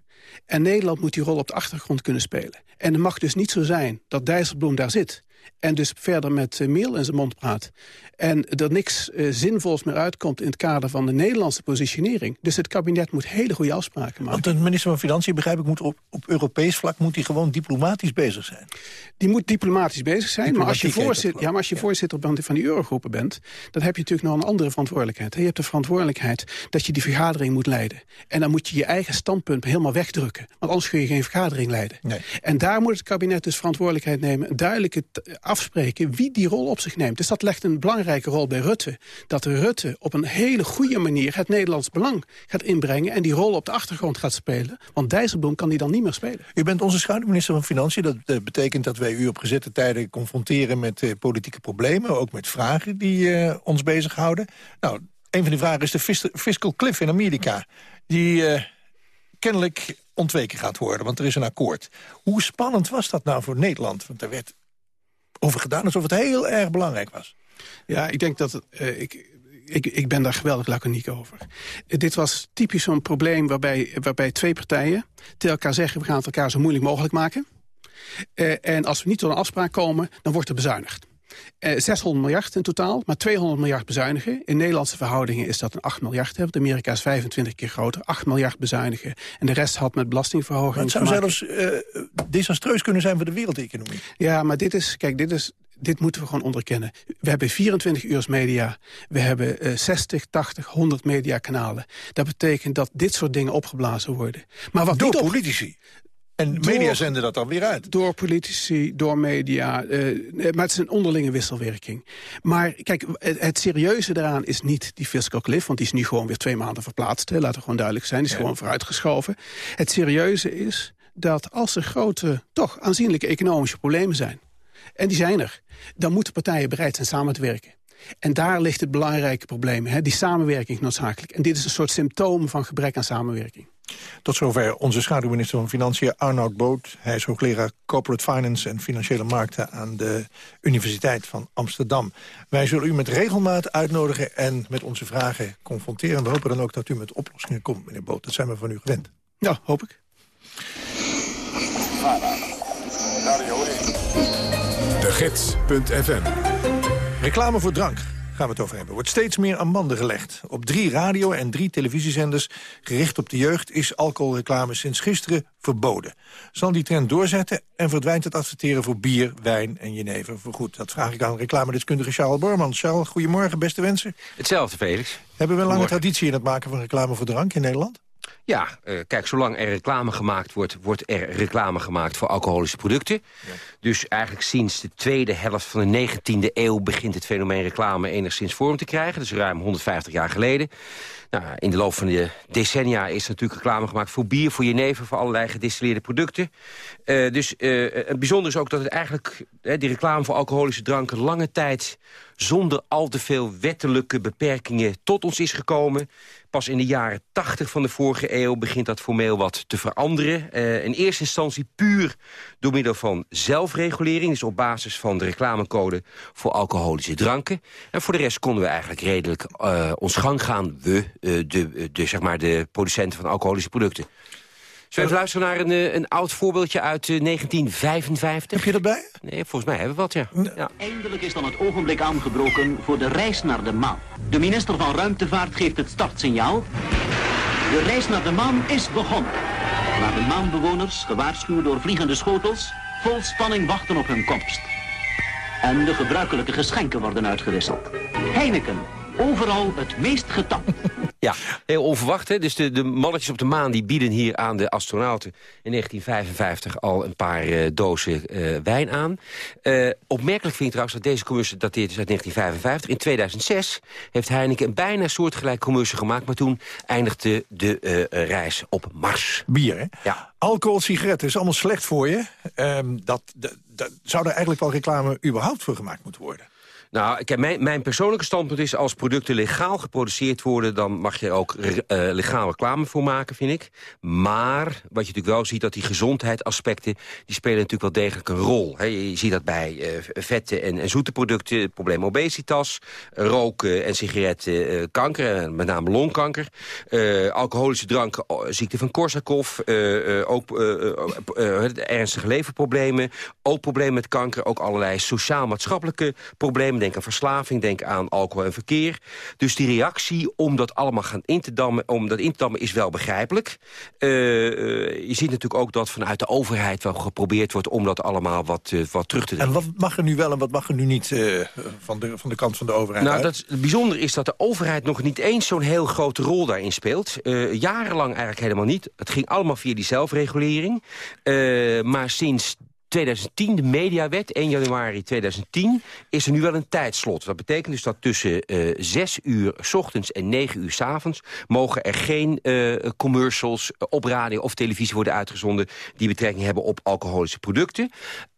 En Nederland moet die rol op de achtergrond kunnen spelen. En het mag dus niet zo zijn dat Dijsselbloem daar zit... en dus verder met uh, meel in zijn mond praat... en er niks uh, zinvols meer uitkomt in het kader van de Nederlandse positionering. Dus het kabinet moet hele goede afspraken maken. Want de minister van Financiën, begrijp ik, moet op, op Europees vlak... moet hij gewoon diplomatisch bezig zijn? Die moet diplomatisch bezig zijn, maar als je, voorzit, ja, maar als je ja. voorzitter van die eurogroepen bent... dan heb je natuurlijk nog een andere verantwoordelijkheid. Je hebt de verantwoordelijkheid dat je die vergadering moet leiden. En dan moet je je eigen standpunt helemaal wegdrukken. Want anders kun je geen vergadering leiden. Nee. En daar moet het kabinet dus verantwoordelijkheid nemen... duidelijk afspreken wie die rol op zich neemt. Dus dat legt een belangrijke rol bij Rutte. Dat Rutte op een hele goede manier het Nederlands belang gaat inbrengen... en die rol op de achtergrond gaat spelen. Want Dijsselbloem kan die dan niet meer spelen. U bent onze schaduwminister van Financiën. Dat betekent dat wij u op gezette tijden confronteren met uh, politieke problemen. Ook met vragen die uh, ons bezighouden. Nou, een van die vragen is de fiscal cliff in Amerika. Die kennelijk ontweken gaat worden, want er is een akkoord. Hoe spannend was dat nou voor Nederland? Want er werd over gedaan alsof het heel erg belangrijk was. Ja, ik denk dat... Uh, ik, ik, ik ben daar geweldig laconiek over. Uh, dit was typisch zo'n probleem waarbij, waarbij twee partijen... tegen elkaar zeggen, we gaan het elkaar zo moeilijk mogelijk maken. Uh, en als we niet tot een afspraak komen, dan wordt er bezuinigd. Uh, 600 miljard in totaal, maar 200 miljard bezuinigen. In Nederlandse verhoudingen is dat een 8 miljard. Hè, Amerika is 25 keer groter. 8 miljard bezuinigen. En de rest had met belastingverhoging Het zou zelfs uh, desastreus kunnen zijn voor de wereldeconomie. Ja, maar dit is, kijk, dit is dit moeten we gewoon onderkennen. We hebben 24 uur media. We hebben uh, 60, 80, 100 mediakanalen. Dat betekent dat dit soort dingen opgeblazen worden. Maar wat Door niet op... politici. En door, media zenden dat dan weer uit. Door politici, door media. Uh, maar het is een onderlinge wisselwerking. Maar kijk, het, het, serieuze daaraan is niet die fiscal cliff... want die is nu gewoon weer twee maanden verplaatst. Hè, laten we gewoon duidelijk zijn. Die is ja. gewoon vooruitgeschoven. Het serieuze is dat als er grote, toch aanzienlijke economische problemen zijn... en die zijn er, dan moeten partijen bereid zijn samen te werken. En daar ligt het belangrijke probleem. Hè? Die samenwerking noodzakelijk. En dit is een soort symptoom van gebrek aan samenwerking. Tot zover onze schaduwminister van Financiën Arnoud Boot. Hij is hoogleraar Corporate Finance en Financiële Markten... aan de Universiteit van Amsterdam. Wij zullen u met regelmaat uitnodigen en met onze vragen confronteren. We hopen dan ook dat u met oplossingen komt, meneer Boot. Dat zijn we van u gewend. Ja, hoop ik. De Gids.fm Reclame voor drank gaan we het over hebben. Wordt steeds meer aan banden gelegd. Op drie radio- en drie televisiezenders gericht op de jeugd... is alcoholreclame sinds gisteren verboden. Zal die trend doorzetten en verdwijnt het adverteren voor bier, wijn en jenever voorgoed? Dat vraag ik aan reclamedeskundige Charles Borman. Charles, goedemorgen, beste wensen. Hetzelfde, Felix. Hebben we een lange traditie in het maken van reclame voor drank in Nederland? Ja, uh, kijk, zolang er reclame gemaakt wordt... wordt er reclame gemaakt voor alcoholische producten. Ja. Dus eigenlijk sinds de tweede helft van de 19e eeuw... begint het fenomeen reclame enigszins vorm te krijgen. Dus ruim 150 jaar geleden. Nou, in de loop van de decennia is natuurlijk reclame gemaakt... voor bier, voor jenever, voor allerlei gedistilleerde producten. Uh, dus uh, het bijzondere is ook dat het eigenlijk... die reclame voor alcoholische dranken lange tijd... zonder al te veel wettelijke beperkingen tot ons is gekomen Pas in de jaren 80 van de vorige eeuw begint dat formeel wat te veranderen. Eh, in eerste instantie puur door middel van zelfregulering. Dus op basis van de reclamecode voor alcoholische dranken. En voor de rest konden we eigenlijk redelijk uh, ons gang gaan. We, de, de, zeg maar de producenten van alcoholische producten. Zullen we even luisteren naar een, een oud voorbeeldje uit 1955? Heb je dat bij? Nee, volgens mij hebben we wat, ja. ja. Eindelijk is dan het ogenblik aangebroken voor de reis naar de maan. De minister van Ruimtevaart geeft het startsignaal. De reis naar de maan is begonnen. Maar de maanbewoners, gewaarschuwd door vliegende schotels, vol spanning wachten op hun komst. En de gebruikelijke geschenken worden uitgewisseld. Heineken, overal het meest getapt. Ja, heel onverwacht. Hè? Dus de, de mannetjes op de maan die bieden hier aan de astronauten... in 1955 al een paar uh, dozen uh, wijn aan. Uh, opmerkelijk vind ik trouwens dat deze commercial dateert dus uit 1955. In 2006 heeft Heineken een bijna soortgelijk commercial gemaakt... maar toen eindigde de reis op Mars. Bier, hè? Ja. Alcohol, sigaretten is allemaal slecht voor je. Um, dat, dat, dat, zou er eigenlijk wel reclame überhaupt voor gemaakt moeten worden? Nou, kijk, mijn, mijn persoonlijke standpunt is... als producten legaal geproduceerd worden... dan mag je er ook uh, legaal reclame voor maken, vind ik. Maar wat je natuurlijk wel ziet... dat die gezondheidsaspecten... die spelen natuurlijk wel degelijk een rol. Je ziet dat bij uh, vette en, en, zoete producten... het probleem obesitas, roken en sigaretten, uh, kanker... met name longkanker. alcoholische dranken, ziekte van Korsakoff... ook ernstige leverproblemen... ook problemen met kanker, ook allerlei sociaal-maatschappelijke problemen Denk aan verslaving, denk aan alcohol en verkeer. Dus die reactie om dat allemaal gaan in te dammen, om dat in te dammen is wel begrijpelijk. Uh, je ziet natuurlijk ook dat vanuit de overheid wel geprobeerd wordt... om dat allemaal wat, uh, wat terug te dringen. En wat mag er nu wel en wat mag er nu niet uh, van, de, van de kant van de overheid Nou, dat, het bijzondere is dat de overheid nog niet eens zo'n heel grote rol daarin speelt. jarenlang eigenlijk helemaal niet. Het ging allemaal via die zelfregulering. maar sinds 2010, de mediawet, 1 januari 2010, is er nu wel een tijdslot. Dat betekent dus dat tussen uh, 6 uur s ochtends en 9 uur s avonds... mogen er geen uh, commercials op radio of televisie worden uitgezonden... die betrekking hebben op alcoholische producten.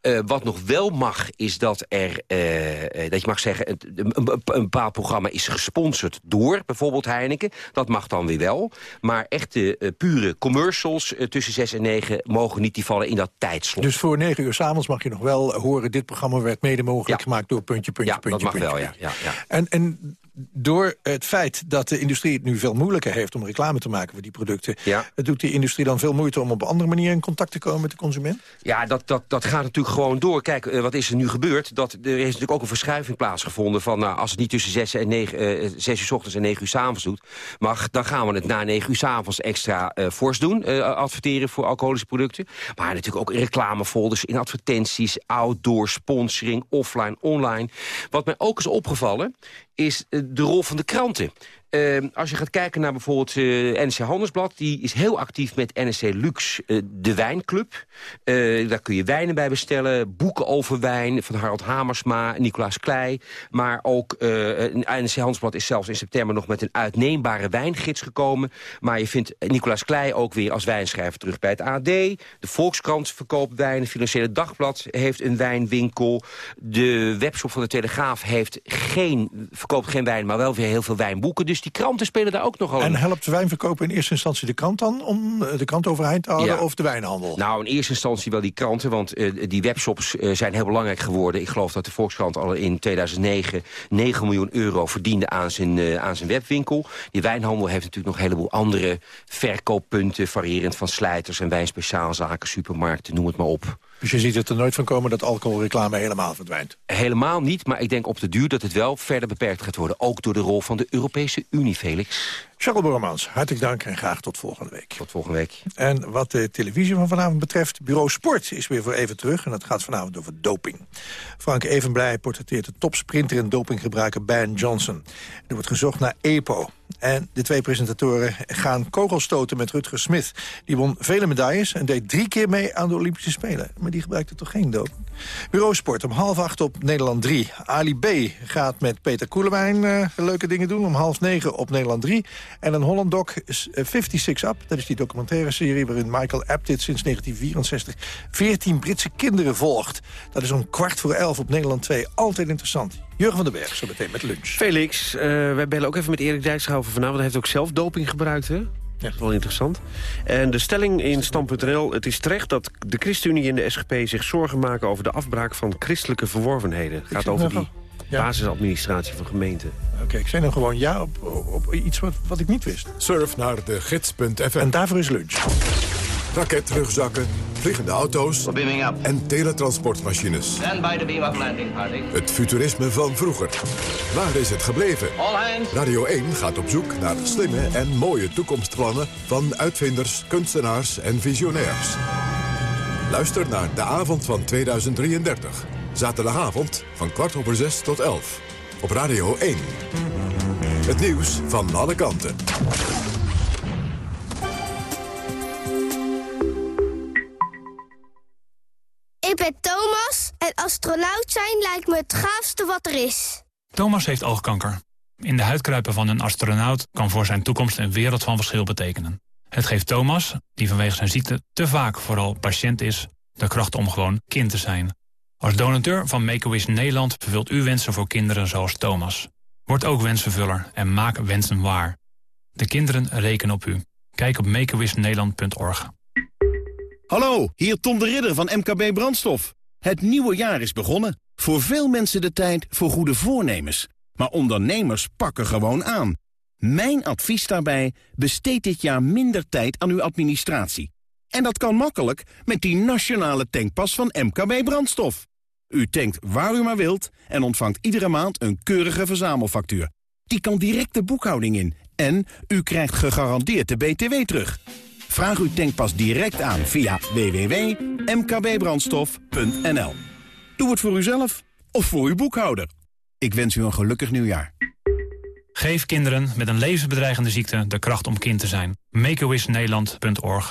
Uh, wat nog wel mag, is dat, er, uh, dat je mag zeggen... Een, een, een, bepaald programma is gesponsord door bijvoorbeeld Heineken. Dat mag dan weer wel. Maar echte uh, pure commercials tussen 6 en 9 mogen niet die vallen in dat tijdslot. Dus voor 9 uur s'avonds mag je nog wel horen... dit programma werd mede mogelijk ja. gemaakt door puntje, puntje, ja, puntje, dat mag puntje. wel, ja. ja, ja. En, en door het feit dat de industrie het nu veel moeilijker heeft... om reclame te maken voor die producten... Ja. doet die industrie dan veel moeite om op een andere manier... in contact te komen met de consument? Ja, dat, dat, dat gaat natuurlijk gewoon door. Kijk, uh, wat is er nu gebeurd? Dat, er is natuurlijk ook een verschuiving plaatsgevonden... van nou, als het niet tussen 6, en 9, uh, 6 uur s ochtends en 9 uur s avonds doet... maar dan gaan we het na 9 uur s avonds extra uh, fors doen. Adverteren voor alcoholische producten. Maar natuurlijk ook in reclamefolders, in advertenties... outdoor, sponsoring, offline, online. Wat mij ook is opgevallen is de rol van de kranten. Uh, als je gaat kijken naar bijvoorbeeld uh, NRC Handelsblad... die is heel actief met NRC Lux, uh, de wijnclub. Uh, daar kun je wijnen bij bestellen, boeken over wijn... van Harald Hamersma, Nicolaas Klei. Maar ook NRC Handelsblad is zelfs in september... nog met een uitneembare wijngids gekomen. Maar je vindt Nicolaas Klei ook weer als wijnschrijver terug bij het AD. De Volkskrant verkoopt wijn. Financiële Dagblad heeft een wijnwinkel. De webshop van de Telegraaf heeft geen, verkoopt geen wijn... maar wel weer heel veel wijnboeken. Dus die kranten spelen daar ook nog over. En helpt wijnverkopen in eerste instantie de krant dan... om de krant overeind te houden Ja. of de wijnhandel? Nou, in eerste instantie wel die kranten, want uh, die webshops uh, zijn heel belangrijk geworden. Ik geloof dat de Volkskrant al in 2009 9 miljoen euro verdiende aan zijn, uh, aan zijn webwinkel. Die wijnhandel heeft natuurlijk nog een heleboel andere verkooppunten... variërend van slijters en wijnspeciaalzaken, supermarkten, noem het maar op. Dus je ziet het er nooit van komen dat alcoholreclame helemaal verdwijnt? Helemaal niet, maar ik denk op de duur dat het wel verder beperkt gaat worden. Ook door de rol van de Europese Unie, Felix. Charles Bormans, hartelijk dank en graag tot volgende week. Tot volgende week. En wat de televisie van vanavond betreft, Bureau Sport is weer voor even terug. En dat gaat vanavond over doping. Frank Evenblij portretteert de topsprinter en dopinggebruiker Ben Johnson. Er wordt gezocht naar EPO. En de twee presentatoren gaan kogelstoten met Rutger Smith. Die won vele medailles en deed drie keer mee aan de Olympische Spelen. Maar die gebruikte toch geen doping? Bureau Sport om half acht op Nederland 3. Ali B gaat met Peter Koelewijn uh, leuke dingen doen. Om half negen op Nederland 3. En een Holland Doc is eh, 56 Up. Dat is die documentaire serie waarin Michael Apted sinds 1964 14 Britse kinderen volgt. Dat is om kwart voor elf op Nederland 2. Altijd interessant. Jurgen van den Berg, zo meteen met lunch. Felix, eh, wij bellen ook even met Erik Dijkshoven vanavond. Hij heeft ook zelf doping gebruikt, hè? Dat is wel interessant. En de stelling in Stam.nl, het is terecht dat de ChristenUnie en de SGP zich zorgen maken over de afbraak van christelijke verworvenheden. Het gaat over die Ja. basisadministratie van gemeenten. Oké, ik zei dan gewoon ja op, op iets wat, wat ik niet wist. Surf naar de gids.fm. En daarvoor is lunch. Raketrugzakken, vliegende auto's en teletransportmachines. Stand by to beam up landing party. Het futurisme van vroeger. Waar is het gebleven? All hands. Radio 1 gaat op zoek naar slimme en mooie toekomstplannen... van uitvinders, kunstenaars en visionairs. Luister naar De Avond van 2033. Zaterdagavond van kwart over zes tot elf. Op Radio 1. Het nieuws van alle kanten. Ik ben Thomas en astronaut zijn lijkt me het gaafste wat er is. Thomas heeft oogkanker. In de huid kruipen van een astronaut kan voor zijn toekomst een wereld van verschil betekenen. Het geeft Thomas, die vanwege zijn ziekte te vaak vooral patiënt is, de kracht om gewoon kind te zijn. Als donateur van Make-A-Wish Nederland vervult u wensen voor kinderen zoals Thomas. Word ook wensvervuller en maak wensen waar. De kinderen rekenen op u. Kijk op makeawishnederland.org. Hallo, hier Tom de Ridder van MKB Brandstof. Het nieuwe jaar is begonnen. Voor veel mensen de tijd voor goede voornemens. Maar ondernemers pakken gewoon aan. Mijn advies daarbij, besteed dit jaar minder tijd aan uw administratie. En dat kan makkelijk met die nationale tankpas van MKB Brandstof. U tankt waar u maar wilt en ontvangt iedere maand een keurige verzamelfactuur. Die kan direct de boekhouding in en u krijgt gegarandeerd de BTW terug. Vraag uw tankpas direct aan via www.mkbbrandstof.nl. Doe het voor uzelf of voor uw boekhouder. Ik wens u een gelukkig nieuwjaar. Geef kinderen met een levensbedreigende ziekte de kracht om kind te zijn. makeawishnederland.org